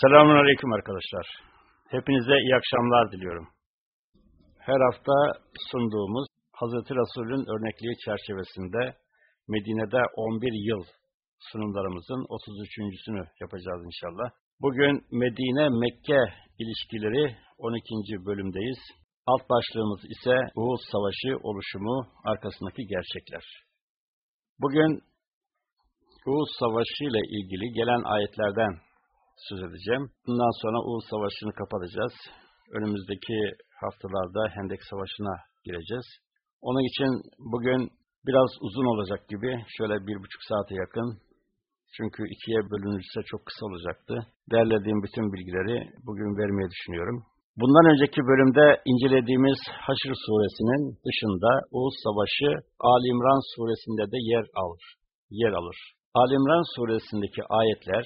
Selamun Aleyküm arkadaşlar. Hepinize iyi akşamlar diliyorum. Her hafta sunduğumuz Hazreti Resul'ün örnekliği çerçevesinde Medine'de 11 yıl sunumlarımızın 33.sünü yapacağız inşallah. Bugün Medine-Mekke ilişkileri 12. bölümdeyiz. Alt başlığımız ise Uhud Savaşı oluşumu arkasındaki gerçekler. Bugün Uhud Savaşı ile ilgili gelen ayetlerden söz edeceğim. Bundan sonra Uğur Savaşı'nı kapatacağız. Önümüzdeki haftalarda Hendek Savaşı'na gireceğiz. Onun için bugün biraz uzun olacak gibi, şöyle bir buçuk saate yakın. Çünkü ikiye bölünürse çok kısa olacaktı. Derlediğim bütün bilgileri bugün vermeyi düşünüyorum. Bundan önceki bölümde incelediğimiz Haşr suresinin dışında Uğuz Savaşı Ali İmran suresinde de yer alır. Yer alır. Ali İmran suresindeki ayetler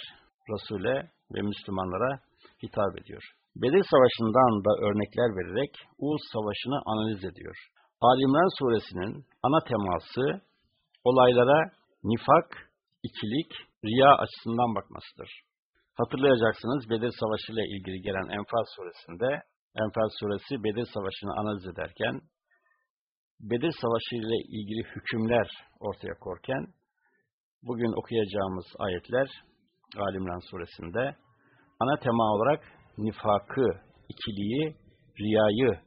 Resul'e ve Müslümanlara hitap ediyor. Bedir Savaşı'ndan da örnekler vererek Uğuz Savaşı'nı analiz ediyor. Ali İmran suresinin ana teması olaylara nifak, ikilik, riya açısından bakmasıdır. Hatırlayacaksınız Bedir Savaşı ile ilgili gelen Enfal suresinde Enfal suresi Bedir Savaşı'nı analiz ederken Bedir Savaşı ile ilgili hükümler ortaya korken bugün okuyacağımız ayetler Alimran suresinde ana tema olarak nifakı, ikiliği, riyayı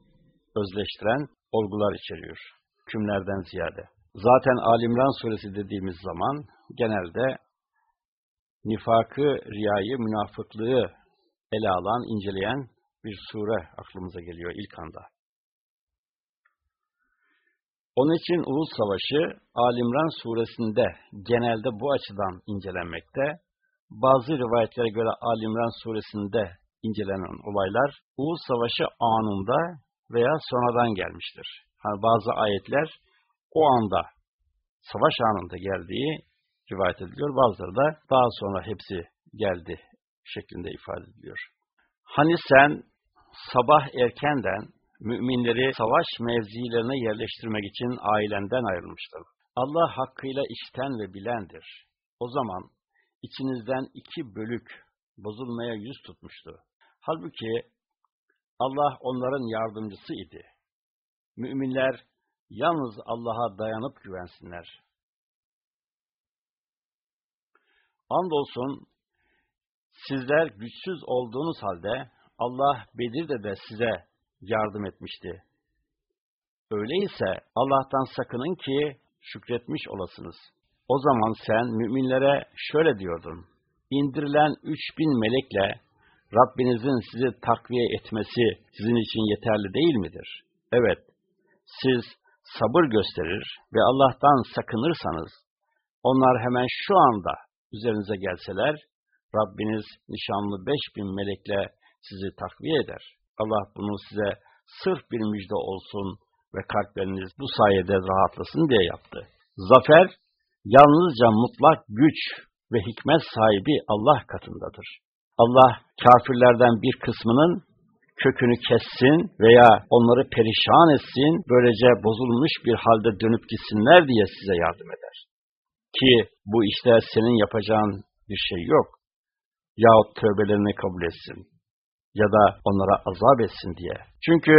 özleştiren olgular içeriyor. Hükümlerden ziyade. Zaten Alimran suresi dediğimiz zaman genelde nifakı, riyayı, münafıklığı ele alan, inceleyen bir sure aklımıza geliyor ilk anda. Onun için Ulus Savaşı Alimran suresinde genelde bu açıdan incelenmekte. Bazı rivayetlere göre Alimran suresinde incelenen olaylar Ulus Savaşı anında veya sonradan gelmiştir. Yani bazı ayetler o anda, savaş anında geldiği rivayet ediliyor. Bazıları da daha sonra hepsi geldi şeklinde ifade ediliyor. Hani sen sabah erkenden müminleri savaş mevzilerine yerleştirmek için ailenden ayrılmıştır. Allah hakkıyla işten ve bilendir. O zaman içinizden iki bölük bozulmaya yüz tutmuştu. Halbuki Allah onların yardımcısı idi. Müminler yalnız Allah'a dayanıp güvensinler. Andolsun sizler güçsüz olduğunuz halde Allah Bedir'de de size yardım etmişti. Öyleyse Allah'tan sakının ki şükretmiş olasınız. O zaman sen müminlere şöyle diyordun. İndirilen üç bin melekle Rabbinizin sizi takviye etmesi sizin için yeterli değil midir? Evet, siz sabır gösterir ve Allah'tan sakınırsanız, onlar hemen şu anda üzerinize gelseler, Rabbiniz nişanlı beş bin melekle sizi takviye eder. Allah bunu size sırf bir müjde olsun ve kalpleriniz bu sayede rahatlasın diye yaptı. Zafer, yalnızca mutlak güç ve hikmet sahibi Allah katındadır. Allah kafirlerden bir kısmının kökünü kessin veya onları perişan etsin, böylece bozulmuş bir halde dönüp gitsinler diye size yardım eder. Ki bu işte senin yapacağın bir şey yok. Yahut tövbelerini kabul etsin ya da onlara azap etsin diye. Çünkü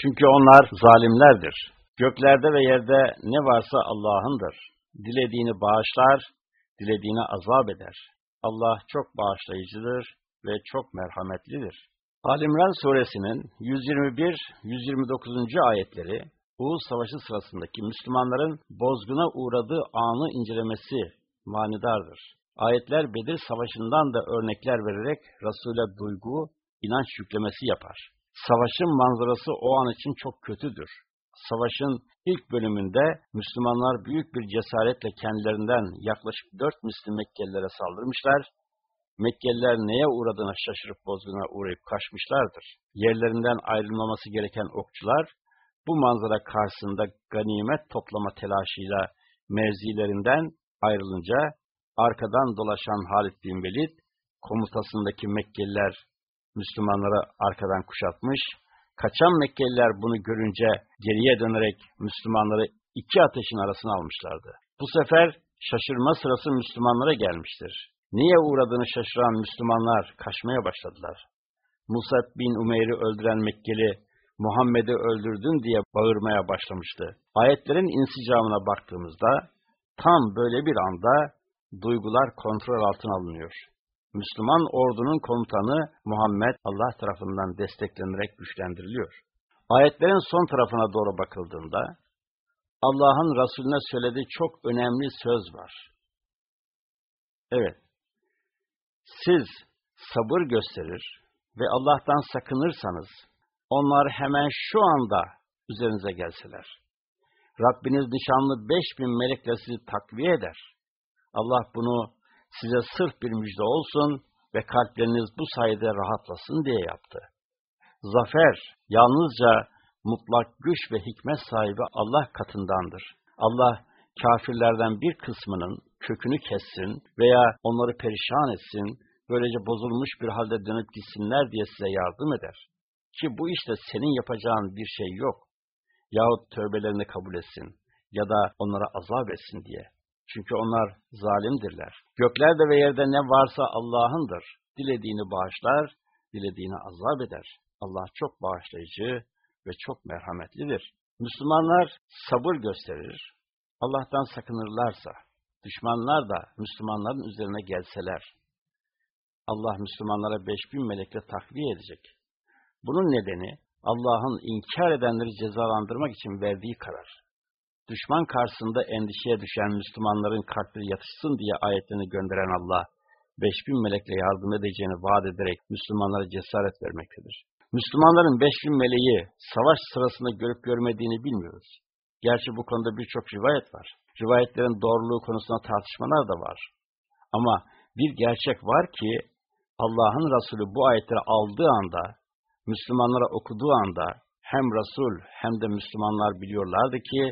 çünkü onlar zalimlerdir. Göklerde ve yerde ne varsa Allah'ındır. Dilediğini bağışlar, dilediğine azap eder. Allah çok bağışlayıcıdır ve çok merhametlidir. Alimran suresinin 121-129. ayetleri Uğuz Savaşı sırasındaki Müslümanların bozguna uğradığı anı incelemesi manidardır. Ayetler Bedir Savaşı'ndan da örnekler vererek Resul'e duygu, inanç yüklemesi yapar. Savaşın manzarası o an için çok kötüdür. Savaşın ilk bölümünde Müslümanlar büyük bir cesaretle kendilerinden yaklaşık dört Müslüm Mekkelilere saldırmışlar. Mekkeliler neye uğradığına şaşırıp bozguna uğrayıp kaçmışlardır. Yerlerinden ayrılmaması gereken okçular, bu manzara karşısında ganimet toplama telaşıyla mevzilerinden ayrılınca, arkadan dolaşan Halid bin Velid, komutasındaki Mekkeliler Müslümanları arkadan kuşatmış, kaçan Mekkeliler bunu görünce geriye dönerek Müslümanları iki ateşin arasına almışlardı. Bu sefer şaşırma sırası Müslümanlara gelmiştir. Niye uğradığını şaşıran Müslümanlar kaçmaya başladılar. Musab bin Umeyr'i öldüren Mekkeli, Muhammed'i öldürdün diye bağırmaya başlamıştı. Ayetlerin insicamına baktığımızda, tam böyle bir anda duygular kontrol altına alınıyor. Müslüman ordunun komutanı Muhammed Allah tarafından desteklenerek güçlendiriliyor. Ayetlerin son tarafına doğru bakıldığında, Allah'ın Resulüne söylediği çok önemli söz var. Evet, siz sabır gösterir ve Allah'tan sakınırsanız, onlar hemen şu anda üzerinize gelseler. Rabbiniz nişanlı beş bin melekle sizi takviye eder. Allah bunu size sırf bir müjde olsun ve kalpleriniz bu sayede rahatlasın diye yaptı. Zafer yalnızca mutlak güç ve hikmet sahibi Allah katındandır. Allah kafirlerden bir kısmının kökünü kessin veya onları perişan etsin, böylece bozulmuş bir halde dönüp gitsinler diye size yardım eder. Ki bu işte senin yapacağın bir şey yok. Yahut tövbelerini kabul etsin ya da onlara azap etsin diye. Çünkü onlar zalimdirler. Göklerde ve yerde ne varsa Allah'ındır. Dilediğini bağışlar, dilediğini azap eder. Allah çok bağışlayıcı ve çok merhametlidir. Müslümanlar sabır gösterir. Allah'tan sakınırlarsa, düşmanlar da Müslümanların üzerine gelseler, Allah Müslümanlara beş bin melekle takviye edecek. Bunun nedeni Allah'ın inkar edenleri cezalandırmak için verdiği karar. Düşman karşısında endişeye düşen Müslümanların kalpleri yatışsın diye ayetlerini gönderen Allah, beş bin melekle yardım edeceğini vaat ederek Müslümanlara cesaret vermektedir. Müslümanların beş bin meleği savaş sırasında görüp görmediğini bilmiyoruz. Gerçi bu konuda birçok rivayet var. Rivayetlerin doğruluğu konusunda tartışmalar da var. Ama bir gerçek var ki Allah'ın Resulü bu ayetleri aldığı anda, Müslümanlara okuduğu anda hem Resul hem de Müslümanlar biliyorlardı ki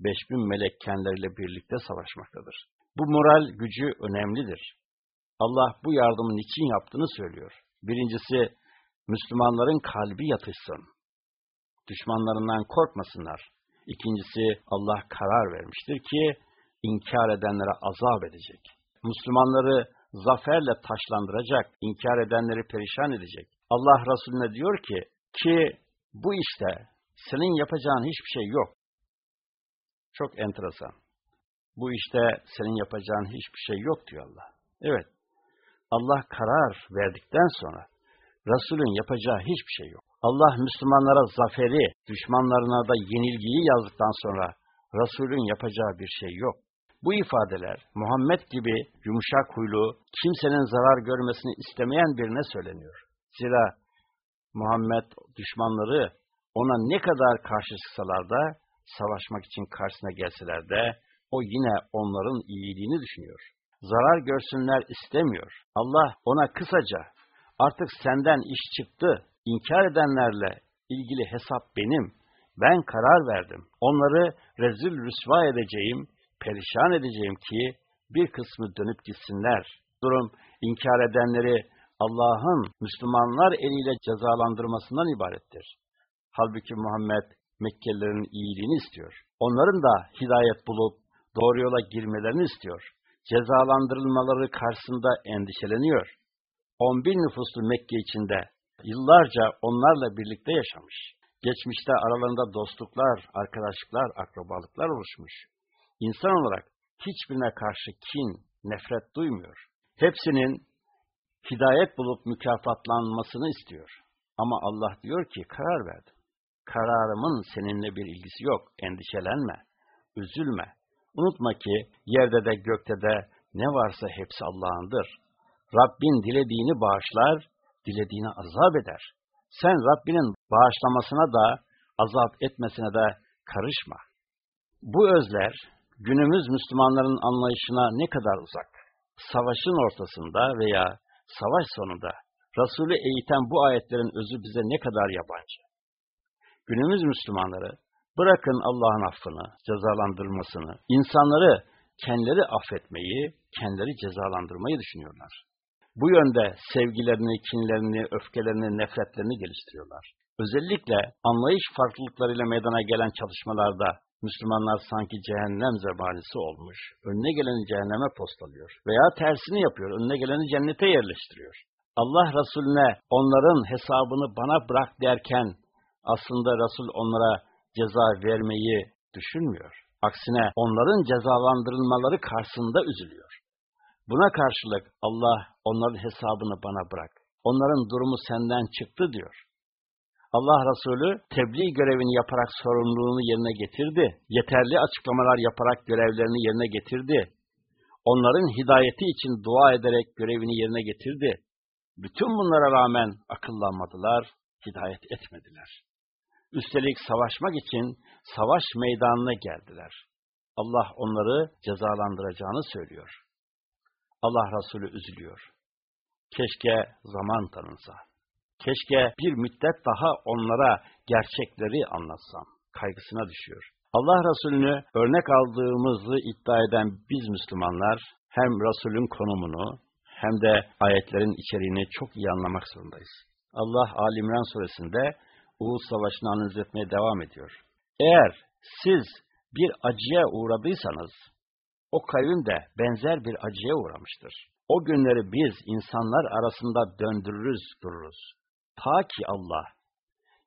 5000 melek kendileriyle birlikte savaşmaktadır. Bu moral gücü önemlidir. Allah bu yardımın için yaptığını söylüyor. Birincisi, Müslümanların kalbi yatışsın. Düşmanlarından korkmasınlar. İkincisi, Allah karar vermiştir ki, inkar edenlere azap edecek. Müslümanları zaferle taşlandıracak, inkar edenleri perişan edecek. Allah Resulüne diyor ki, ki bu işte senin yapacağın hiçbir şey yok. Çok enteresan. Bu işte senin yapacağın hiçbir şey yok diyor Allah. Evet, Allah karar verdikten sonra Resulün yapacağı hiçbir şey yok. Allah Müslümanlara zaferi, düşmanlarına da yenilgiyi yazdıktan sonra Resulün yapacağı bir şey yok. Bu ifadeler Muhammed gibi yumuşak huylu, kimsenin zarar görmesini istemeyen birine söyleniyor. Zira Muhammed düşmanları ona ne kadar karşı çıksalar da savaşmak için karşısına gelseler de o yine onların iyiliğini düşünüyor. Zarar görsünler istemiyor. Allah ona kısaca artık senden iş çıktı, inkar edenlerle ilgili hesap benim, ben karar verdim. Onları rezil rüsva edeceğim, perişan edeceğim ki bir kısmı dönüp gitsinler. Durum inkar edenleri Allah'ın Müslümanlar eliyle cezalandırmasından ibarettir. Halbuki Muhammed Mekkelilerin iyiliğini istiyor. Onların da hidayet bulup doğru yola girmelerini istiyor. Cezalandırılmaları karşısında endişeleniyor. 10 bin nüfuslu Mekke içinde yıllarca onlarla birlikte yaşamış. Geçmişte aralarında dostluklar, arkadaşlıklar, akrabalıklar oluşmuş. İnsan olarak hiçbirine karşı kin, nefret duymuyor. Hepsinin hidayet bulup mükafatlanmasını istiyor. Ama Allah diyor ki karar verdim. Kararımın seninle bir ilgisi yok. Endişelenme, üzülme. Unutma ki yerde de gökte de ne varsa hepsi Allah'ındır. Rabbin dilediğini bağışlar, dilediğini azap eder. Sen Rabbinin bağışlamasına da, azap etmesine de karışma. Bu özler, günümüz Müslümanların anlayışına ne kadar uzak. Savaşın ortasında veya savaş sonunda Resulü eğiten bu ayetlerin özü bize ne kadar yabancı. Günümüz Müslümanları bırakın Allah'ın affını, cezalandırmasını, insanları kendileri affetmeyi, kendileri cezalandırmayı düşünüyorlar. Bu yönde sevgilerini, kinlerini, öfkelerini, nefretlerini geliştiriyorlar. Özellikle anlayış farklılıklarıyla meydana gelen çalışmalarda Müslümanlar sanki cehennem zebanisi olmuş, önüne geleni cehenneme postalıyor veya tersini yapıyor, önüne geleni cennete yerleştiriyor. Allah Resulüne onların hesabını bana bırak derken aslında Resul onlara ceza vermeyi düşünmüyor. Aksine onların cezalandırılmaları karşısında üzülüyor. Buna karşılık Allah onların hesabını bana bırak. Onların durumu senden çıktı diyor. Allah Resulü tebliğ görevini yaparak sorumluluğunu yerine getirdi. Yeterli açıklamalar yaparak görevlerini yerine getirdi. Onların hidayeti için dua ederek görevini yerine getirdi. Bütün bunlara rağmen akıllanmadılar, hidayet etmediler. Üstelik savaşmak için savaş meydanına geldiler. Allah onları cezalandıracağını söylüyor. Allah Resulü üzülüyor. Keşke zaman tanınsa. Keşke bir müddet daha onlara gerçekleri anlatsam. Kaygısına düşüyor. Allah Resulü'nü örnek aldığımızı iddia eden biz Müslümanlar hem Resul'ün konumunu hem de ayetlerin içeriğini çok iyi anlamak zorundayız. Allah Ali İmran suresinde Uhud Savaşı'nı analiz etmeye devam ediyor. Eğer siz bir acıya uğradıysanız, o kavim de benzer bir acıya uğramıştır. O günleri biz insanlar arasında döndürürüz, dururuz. Ta ki Allah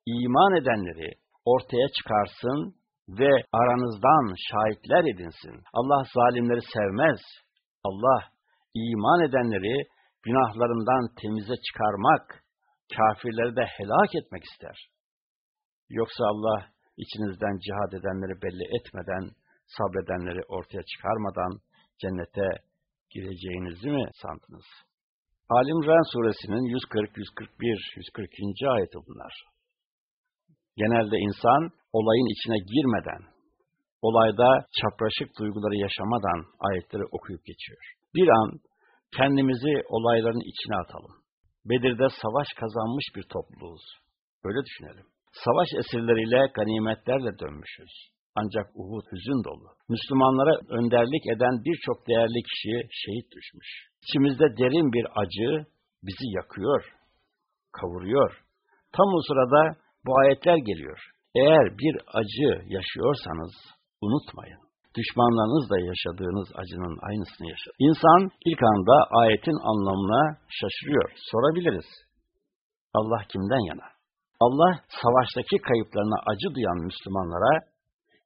iman edenleri ortaya çıkarsın ve aranızdan şahitler edinsin. Allah zalimleri sevmez. Allah iman edenleri günahlarından temize çıkarmak, kafirleri de helak etmek ister. Yoksa Allah içinizden cihad edenleri belli etmeden, sabredenleri ortaya çıkarmadan cennete gireceğinizi mi sandınız? Alimran suresinin 140, 141, 142. ayeti bunlar. Genelde insan olayın içine girmeden, olayda çapraşık duyguları yaşamadan ayetleri okuyup geçiyor. Bir an kendimizi olayların içine atalım. Bedir'de savaş kazanmış bir topluluğuz. Öyle düşünelim. Savaş esirleriyle, ganimetlerle dönmüşüz. Ancak Uhud hüzün dolu. Müslümanlara önderlik eden birçok değerli kişi şehit düşmüş. İçimizde derin bir acı bizi yakıyor, kavuruyor. Tam o sırada bu ayetler geliyor. Eğer bir acı yaşıyorsanız unutmayın. Düşmanlarınızla yaşadığınız acının aynısını yaşar. İnsan ilk anda ayetin anlamına şaşırıyor. Sorabiliriz. Allah kimden yana? Allah savaştaki kayıplarına acı duyan Müslümanlara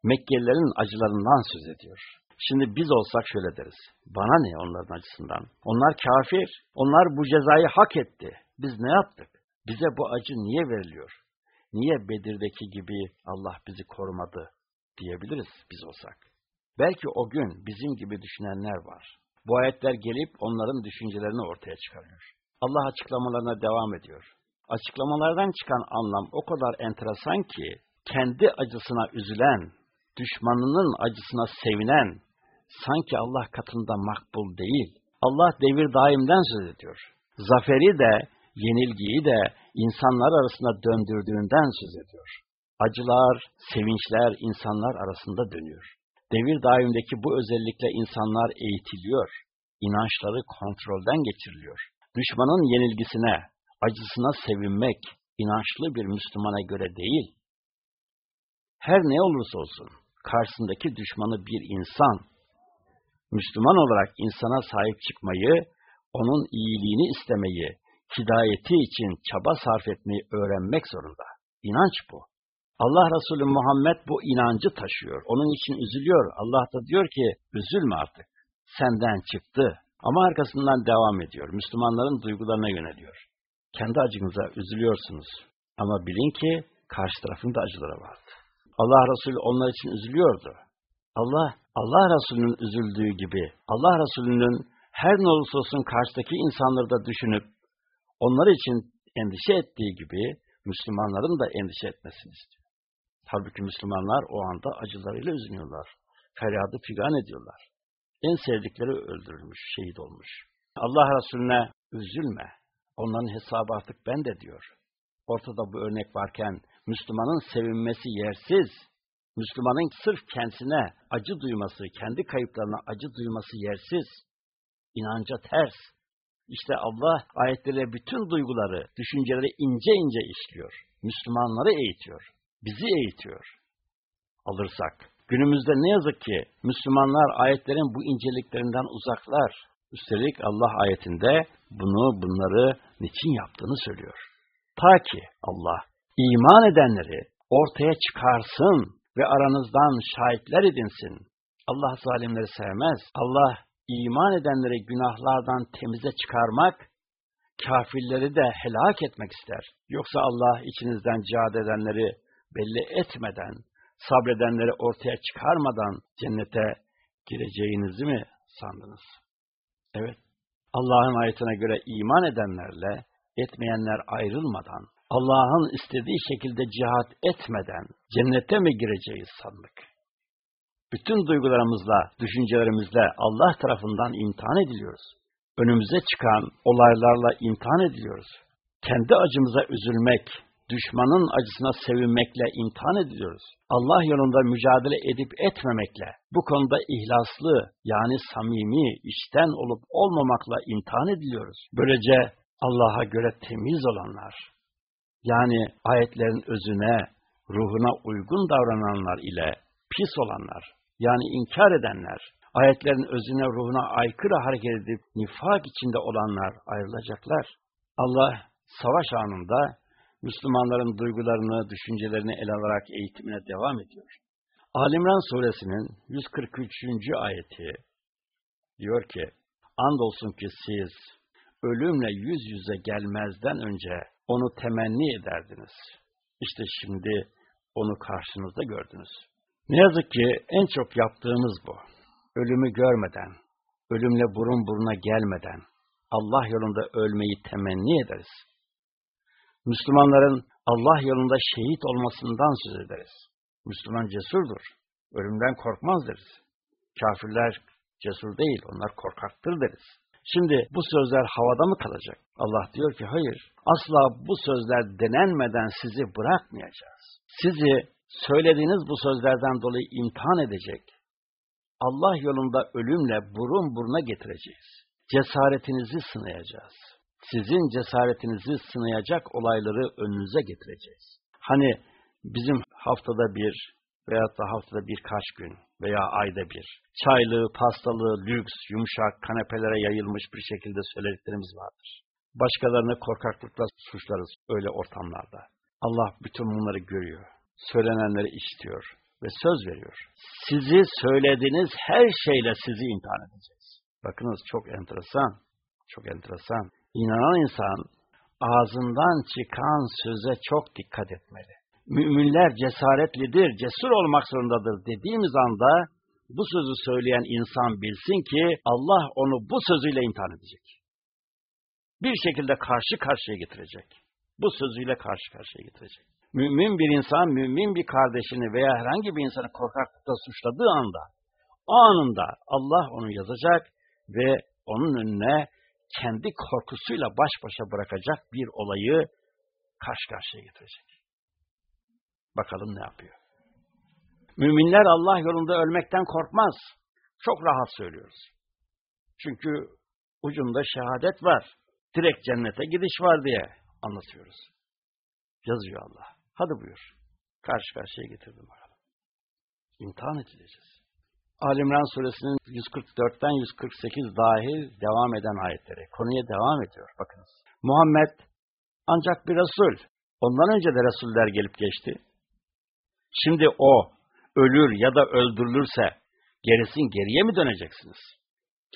Mekkelilerin acılarından söz ediyor. Şimdi biz olsak şöyle deriz. Bana ne onların acısından? Onlar kafir. Onlar bu cezayı hak etti. Biz ne yaptık? Bize bu acı niye veriliyor? Niye Bedir'deki gibi Allah bizi korumadı diyebiliriz biz olsak. Belki o gün bizim gibi düşünenler var. Bu ayetler gelip onların düşüncelerini ortaya çıkarıyor. Allah açıklamalarına devam ediyor. Açıklamalardan çıkan anlam o kadar enteresan ki, kendi acısına üzülen, düşmanının acısına sevinen, sanki Allah katında makbul değil. Allah devir daimden söz ediyor. Zaferi de, yenilgiyi de insanlar arasında döndürdüğünden söz ediyor. Acılar, sevinçler insanlar arasında dönüyor. Devir daimdeki bu özellikle insanlar eğitiliyor. İnançları kontrolden geçiriliyor. Düşmanın yenilgisine, acısına sevinmek inançlı bir Müslümana göre değil. Her ne olursa olsun, karşısındaki düşmanı bir insan, Müslüman olarak insana sahip çıkmayı, onun iyiliğini istemeyi, hidayeti için çaba sarf etmeyi öğrenmek zorunda. İnanç bu. Allah Resulü Muhammed bu inancı taşıyor. Onun için üzülüyor. Allah da diyor ki, üzülme artık. Senden çıktı. Ama arkasından devam ediyor. Müslümanların duygularına yöneliyor. Kendi acınıza üzülüyorsunuz. Ama bilin ki karşı tarafın da acıları vardı. Allah Resulü onlar için üzülüyordu. Allah, Allah Resulü'nün üzüldüğü gibi, Allah Resulü'nün her ne olursa olsun karşıdaki insanları da düşünüp, onlar için endişe ettiği gibi, Müslümanların da endişe etmesini istiyor. Halbuki Müslümanlar o anda acılarıyla üzülüyorlar. Feryadı figan ediyorlar. En sevdikleri öldürülmüş, şehit olmuş. Allah Resulüne üzülme. Onların hesabı artık ben de diyor. Ortada bu örnek varken Müslümanın sevinmesi yersiz. Müslümanın sırf kendisine acı duyması, kendi kayıplarına acı duyması yersiz. İnanca ters. İşte Allah ayetleriyle bütün duyguları, düşünceleri ince ince işliyor. Müslümanları eğitiyor. Bizi eğitiyor. Alırsak, Günümüzde ne yazık ki Müslümanlar ayetlerin bu inceliklerinden uzaklar. Üstelik Allah ayetinde bunu, bunları niçin yaptığını söylüyor. Ta ki Allah iman edenleri ortaya çıkarsın ve aranızdan şahitler edinsin. Allah zalimleri sevmez. Allah iman edenleri günahlardan temize çıkarmak, kafirleri de helak etmek ister. Yoksa Allah içinizden cihad edenleri belli etmeden, sabredenleri ortaya çıkarmadan cennete gireceğinizi mi sandınız? Evet, Allah'ın ayetine göre iman edenlerle etmeyenler ayrılmadan, Allah'ın istediği şekilde cihat etmeden cennete mi gireceğiz sandık? Bütün duygularımızla, düşüncelerimizle Allah tarafından imtihan ediliyoruz. Önümüze çıkan olaylarla imtihan ediliyoruz. Kendi acımıza üzülmek, düşmanın acısına sevinmekle imtihan ediliyoruz. Allah yolunda mücadele edip etmemekle, bu konuda ihlaslı yani samimi, içten olup olmamakla imtihan ediliyoruz. Böylece Allah'a göre temiz olanlar, yani ayetlerin özüne, ruhuna uygun davrananlar ile pis olanlar, yani inkar edenler, ayetlerin özüne, ruhuna aykırı hareket edip nifak içinde olanlar ayrılacaklar. Allah savaş anında Müslümanların duygularını, düşüncelerini ele alarak eğitimine devam ediyor. Alimran suresinin 143. ayeti diyor ki, Andolsun ki siz ölümle yüz yüze gelmezden önce onu temenni ederdiniz. İşte şimdi onu karşınızda gördünüz. Ne yazık ki en çok yaptığımız bu. Ölümü görmeden, ölümle burun buruna gelmeden Allah yolunda ölmeyi temenni ederiz. Müslümanların Allah yolunda şehit olmasından söz ederiz. Müslüman cesurdur, ölümden korkmaz deriz. Kafirler cesur değil, onlar korkaktır deriz. Şimdi bu sözler havada mı kalacak? Allah diyor ki hayır, asla bu sözler denenmeden sizi bırakmayacağız. Sizi söylediğiniz bu sözlerden dolayı imtihan edecek. Allah yolunda ölümle burun buruna getireceğiz. Cesaretinizi sınayacağız sizin cesaretinizi sınayacak olayları önünüze getireceğiz. Hani bizim haftada bir veya da haftada birkaç gün veya ayda bir çaylı, pastalı, lüks, yumuşak kanepelere yayılmış bir şekilde söylediklerimiz vardır. Başkalarını korkaklıkla suçlarız öyle ortamlarda. Allah bütün bunları görüyor. Söylenenleri işitiyor ve söz veriyor. Sizi söylediğiniz her şeyle sizi imtihan edeceğiz. Bakınız çok enteresan, çok enteresan inanan insan ağzından çıkan söze çok dikkat etmeli. Müminler cesaretlidir, cesur olmak zorundadır dediğimiz anda bu sözü söyleyen insan bilsin ki Allah onu bu sözüyle imtihan edecek. Bir şekilde karşı karşıya getirecek. Bu sözüyle karşı karşıya getirecek. Mümin bir insan, mümin bir kardeşini veya herhangi bir insanı korkaklıkla suçladığı anda, anında Allah onu yazacak ve onun önüne kendi korkusuyla baş başa bırakacak bir olayı karşı karşıya getirecek. Bakalım ne yapıyor. Müminler Allah yolunda ölmekten korkmaz. Çok rahat söylüyoruz. Çünkü ucunda şehadet var. Direkt cennete gidiş var diye anlatıyoruz. Yazıyor Allah. Hadi buyur. Karşı karşıya getirdim bakalım. İmtihan edileceğiz. Alimran suresinin 144'ten 148 dahil devam eden ayetleri. Konuya devam ediyor. Bakınız. Muhammed ancak bir Resul. Ondan önce de Resuller gelip geçti. Şimdi o ölür ya da öldürülürse gerisin geriye mi döneceksiniz?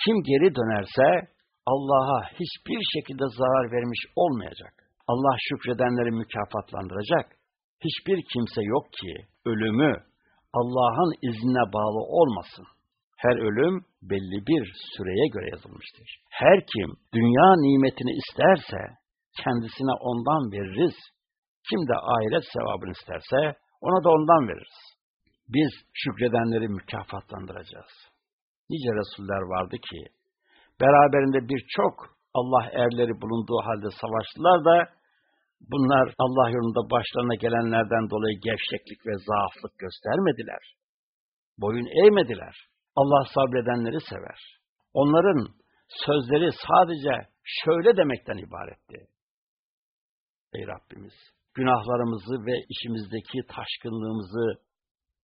Kim geri dönerse Allah'a hiçbir şekilde zarar vermiş olmayacak. Allah şükredenleri mükafatlandıracak. Hiçbir kimse yok ki ölümü Allah'ın iznine bağlı olmasın. Her ölüm belli bir süreye göre yazılmıştır. Her kim dünya nimetini isterse kendisine ondan veririz. Kim de ahiret sevabını isterse ona da ondan veririz. Biz şükredenleri mükafatlandıracağız. Nice Resuller vardı ki beraberinde birçok Allah erleri bulunduğu halde savaştılar da Bunlar Allah yolunda başlarına gelenlerden dolayı gevşeklik ve zaaflık göstermediler. Boyun eğmediler. Allah sabredenleri sever. Onların sözleri sadece şöyle demekten ibaretti. Ey Rabbimiz, günahlarımızı ve işimizdeki taşkınlığımızı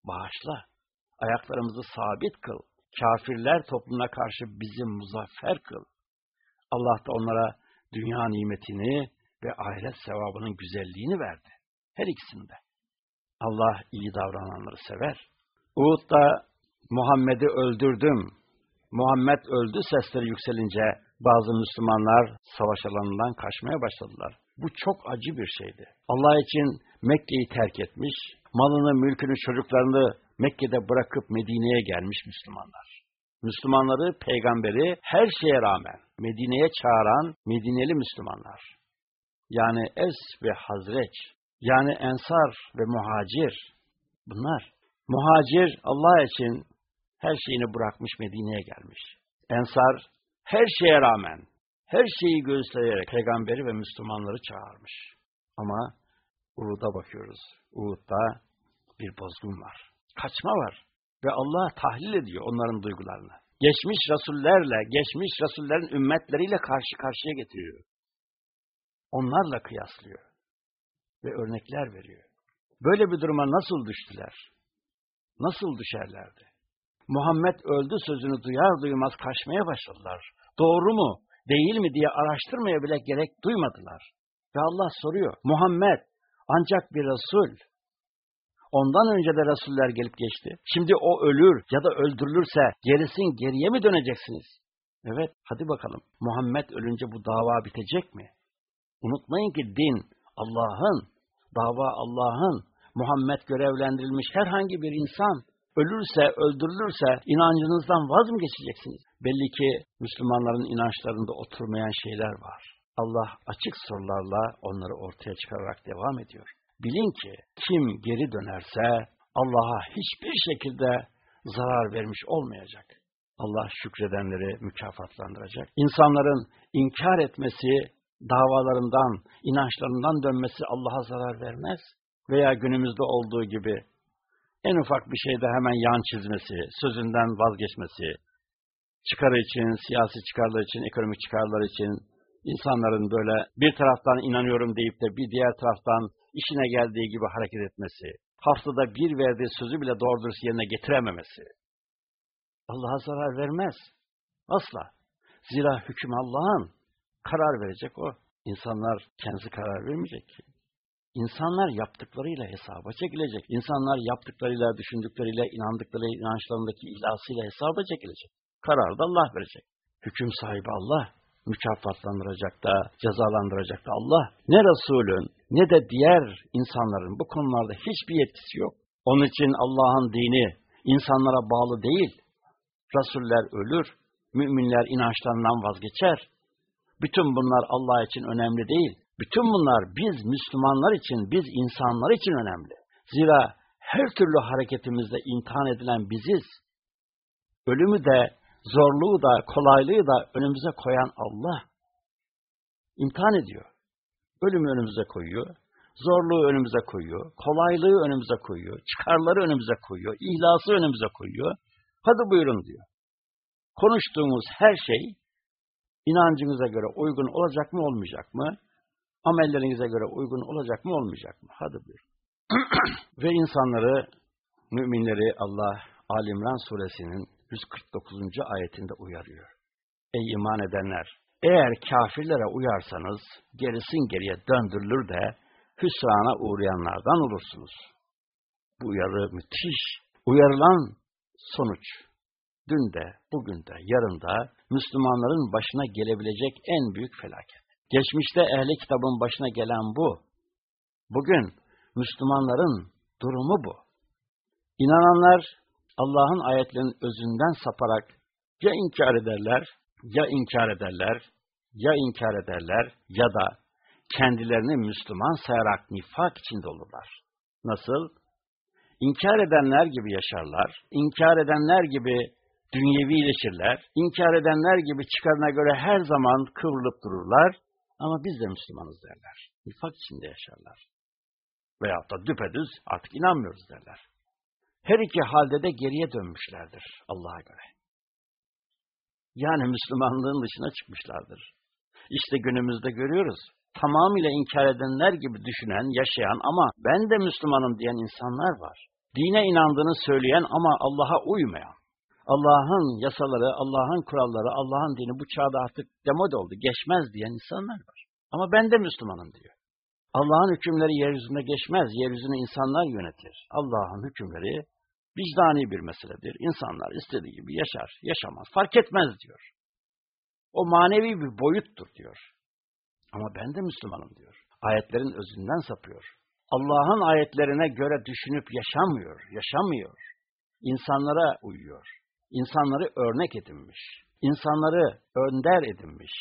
bağışla. ayaklarımızı sabit kıl. Kafirler toplumuna karşı bizi muzaffer kıl. Allah da onlara dünya nimetini ve ahiret sevabının güzelliğini verdi. Her ikisinde. Allah iyi davrananları sever. Uhud'da Muhammed'i öldürdüm, Muhammed öldü sesleri yükselince bazı Müslümanlar savaş alanından kaçmaya başladılar. Bu çok acı bir şeydi. Allah için Mekke'yi terk etmiş, malını, mülkünü, çocuklarını Mekke'de bırakıp Medine'ye gelmiş Müslümanlar. Müslümanları, peygamberi her şeye rağmen Medine'ye çağıran Medineli Müslümanlar. Yani Es ve Hazreç, yani Ensar ve Muhacir. Bunlar. Muhacir Allah için her şeyini bırakmış Medine'ye gelmiş. Ensar her şeye rağmen, her şeyi göstererek peygamberi ve Müslümanları çağırmış. Ama Uhud'a bakıyoruz. Uhud'da bir bozgun var. Kaçma var. Ve Allah tahlil ediyor onların duygularını. Geçmiş rasullerle, geçmiş rasullerin ümmetleriyle karşı karşıya getiriyor. Onlarla kıyaslıyor. Ve örnekler veriyor. Böyle bir duruma nasıl düştüler? Nasıl düşerlerdi? Muhammed öldü sözünü duyar duymaz kaçmaya başladılar. Doğru mu, değil mi diye araştırmaya bile gerek duymadılar. Ve Allah soruyor, Muhammed ancak bir Resul. Ondan önce de Resuller gelip geçti. Şimdi o ölür ya da öldürülürse gerisin geriye mi döneceksiniz? Evet, hadi bakalım. Muhammed ölünce bu dava bitecek mi? Unutmayın ki din Allah'ın, dava Allah'ın, Muhammed görevlendirilmiş herhangi bir insan ölürse, öldürülürse inancınızdan vaz mı geçeceksiniz? Belli ki Müslümanların inançlarında oturmayan şeyler var. Allah açık sorularla onları ortaya çıkararak devam ediyor. Bilin ki kim geri dönerse Allah'a hiçbir şekilde zarar vermiş olmayacak. Allah şükredenleri mükafatlandıracak. İnsanların inkar etmesi, davalarından, inançlarından dönmesi Allah'a zarar vermez. Veya günümüzde olduğu gibi en ufak bir şeyde hemen yan çizmesi, sözünden vazgeçmesi, çıkarı için, siyasi çıkarlar için, ekonomik çıkarlar için insanların böyle bir taraftan inanıyorum deyip de bir diğer taraftan işine geldiği gibi hareket etmesi, haftada bir verdiği sözü bile doğru dürüst yerine getirememesi. Allah'a zarar vermez. Asla. Zira hüküm Allah'ın. Karar verecek o. İnsanlar kendisi karar vermeyecek ki. İnsanlar yaptıklarıyla hesaba çekilecek. İnsanlar yaptıklarıyla, düşündükleriyle, inandıklarıyla, inançlarındaki ihlasıyla hesaba çekilecek. Kararı da Allah verecek. Hüküm sahibi Allah. Mükafatlandıracak da, cezalandıracak da Allah. Ne Resulün ne de diğer insanların bu konularda hiçbir yetkisi yok. Onun için Allah'ın dini insanlara bağlı değil. Rasuller ölür, müminler inançlarından vazgeçer. Bütün bunlar Allah için önemli değil. Bütün bunlar biz Müslümanlar için, biz insanlar için önemli. Zira her türlü hareketimizde imtihan edilen biziz. Ölümü de, zorluğu da, kolaylığı da önümüze koyan Allah. İmtihan ediyor. Ölümü önümüze koyuyor, zorluğu önümüze koyuyor, kolaylığı önümüze koyuyor, çıkarları önümüze koyuyor, ihlası önümüze koyuyor. Hadi buyurun diyor. Konuştuğumuz her şey inancınıza göre uygun olacak mı olmayacak mı? amellerinize göre uygun olacak mı olmayacak mı? Hadi buyur. Ve insanları, müminleri Allah Alimran suresinin 149. ayetinde uyarıyor. Ey iman edenler! Eğer kafirlere uyarsanız gerisin geriye döndürülür de hüsrana uğrayanlardan olursunuz. Bu uyarı müthiş. Uyarılan sonuç dün de, bugün de, yarın da Müslümanların başına gelebilecek en büyük felaket. Geçmişte ehli kitabın başına gelen bu. Bugün Müslümanların durumu bu. İnananlar Allah'ın ayetlerinin özünden saparak ya inkar ederler, ya inkar ederler, ya inkar ederler ya da kendilerini Müslüman sayarak nifak içinde olurlar. Nasıl? İnkar edenler gibi yaşarlar, inkar edenler gibi dünyevileşirler, inkar edenler gibi çıkarına göre her zaman kıvrılıp dururlar, ama biz de Müslümanız derler. Nifak içinde yaşarlar. Veyahut da düpedüz artık inanmıyoruz derler. Her iki halde de geriye dönmüşlerdir Allah'a göre. Yani Müslümanlığın dışına çıkmışlardır. İşte günümüzde görüyoruz. Tamamıyla inkar edenler gibi düşünen, yaşayan ama ben de Müslümanım diyen insanlar var. dine inandığını söyleyen ama Allah'a uymayan, Allah'ın yasaları, Allah'ın kuralları, Allah'ın dini bu çağda artık demode oldu, geçmez diyen insanlar var. Ama ben de Müslümanım diyor. Allah'ın hükümleri yeryüzünde geçmez, yeryüzünü insanlar yönetir. Allah'ın hükümleri vicdani bir meseledir. İnsanlar istediği gibi yaşar, yaşamaz, fark etmez diyor. O manevi bir boyuttur diyor. Ama ben de Müslümanım diyor. Ayetlerin özünden sapıyor. Allah'ın ayetlerine göre düşünüp yaşamıyor, yaşamıyor. İnsanlara uyuyor. İnsanları örnek edinmiş. İnsanları önder edinmiş.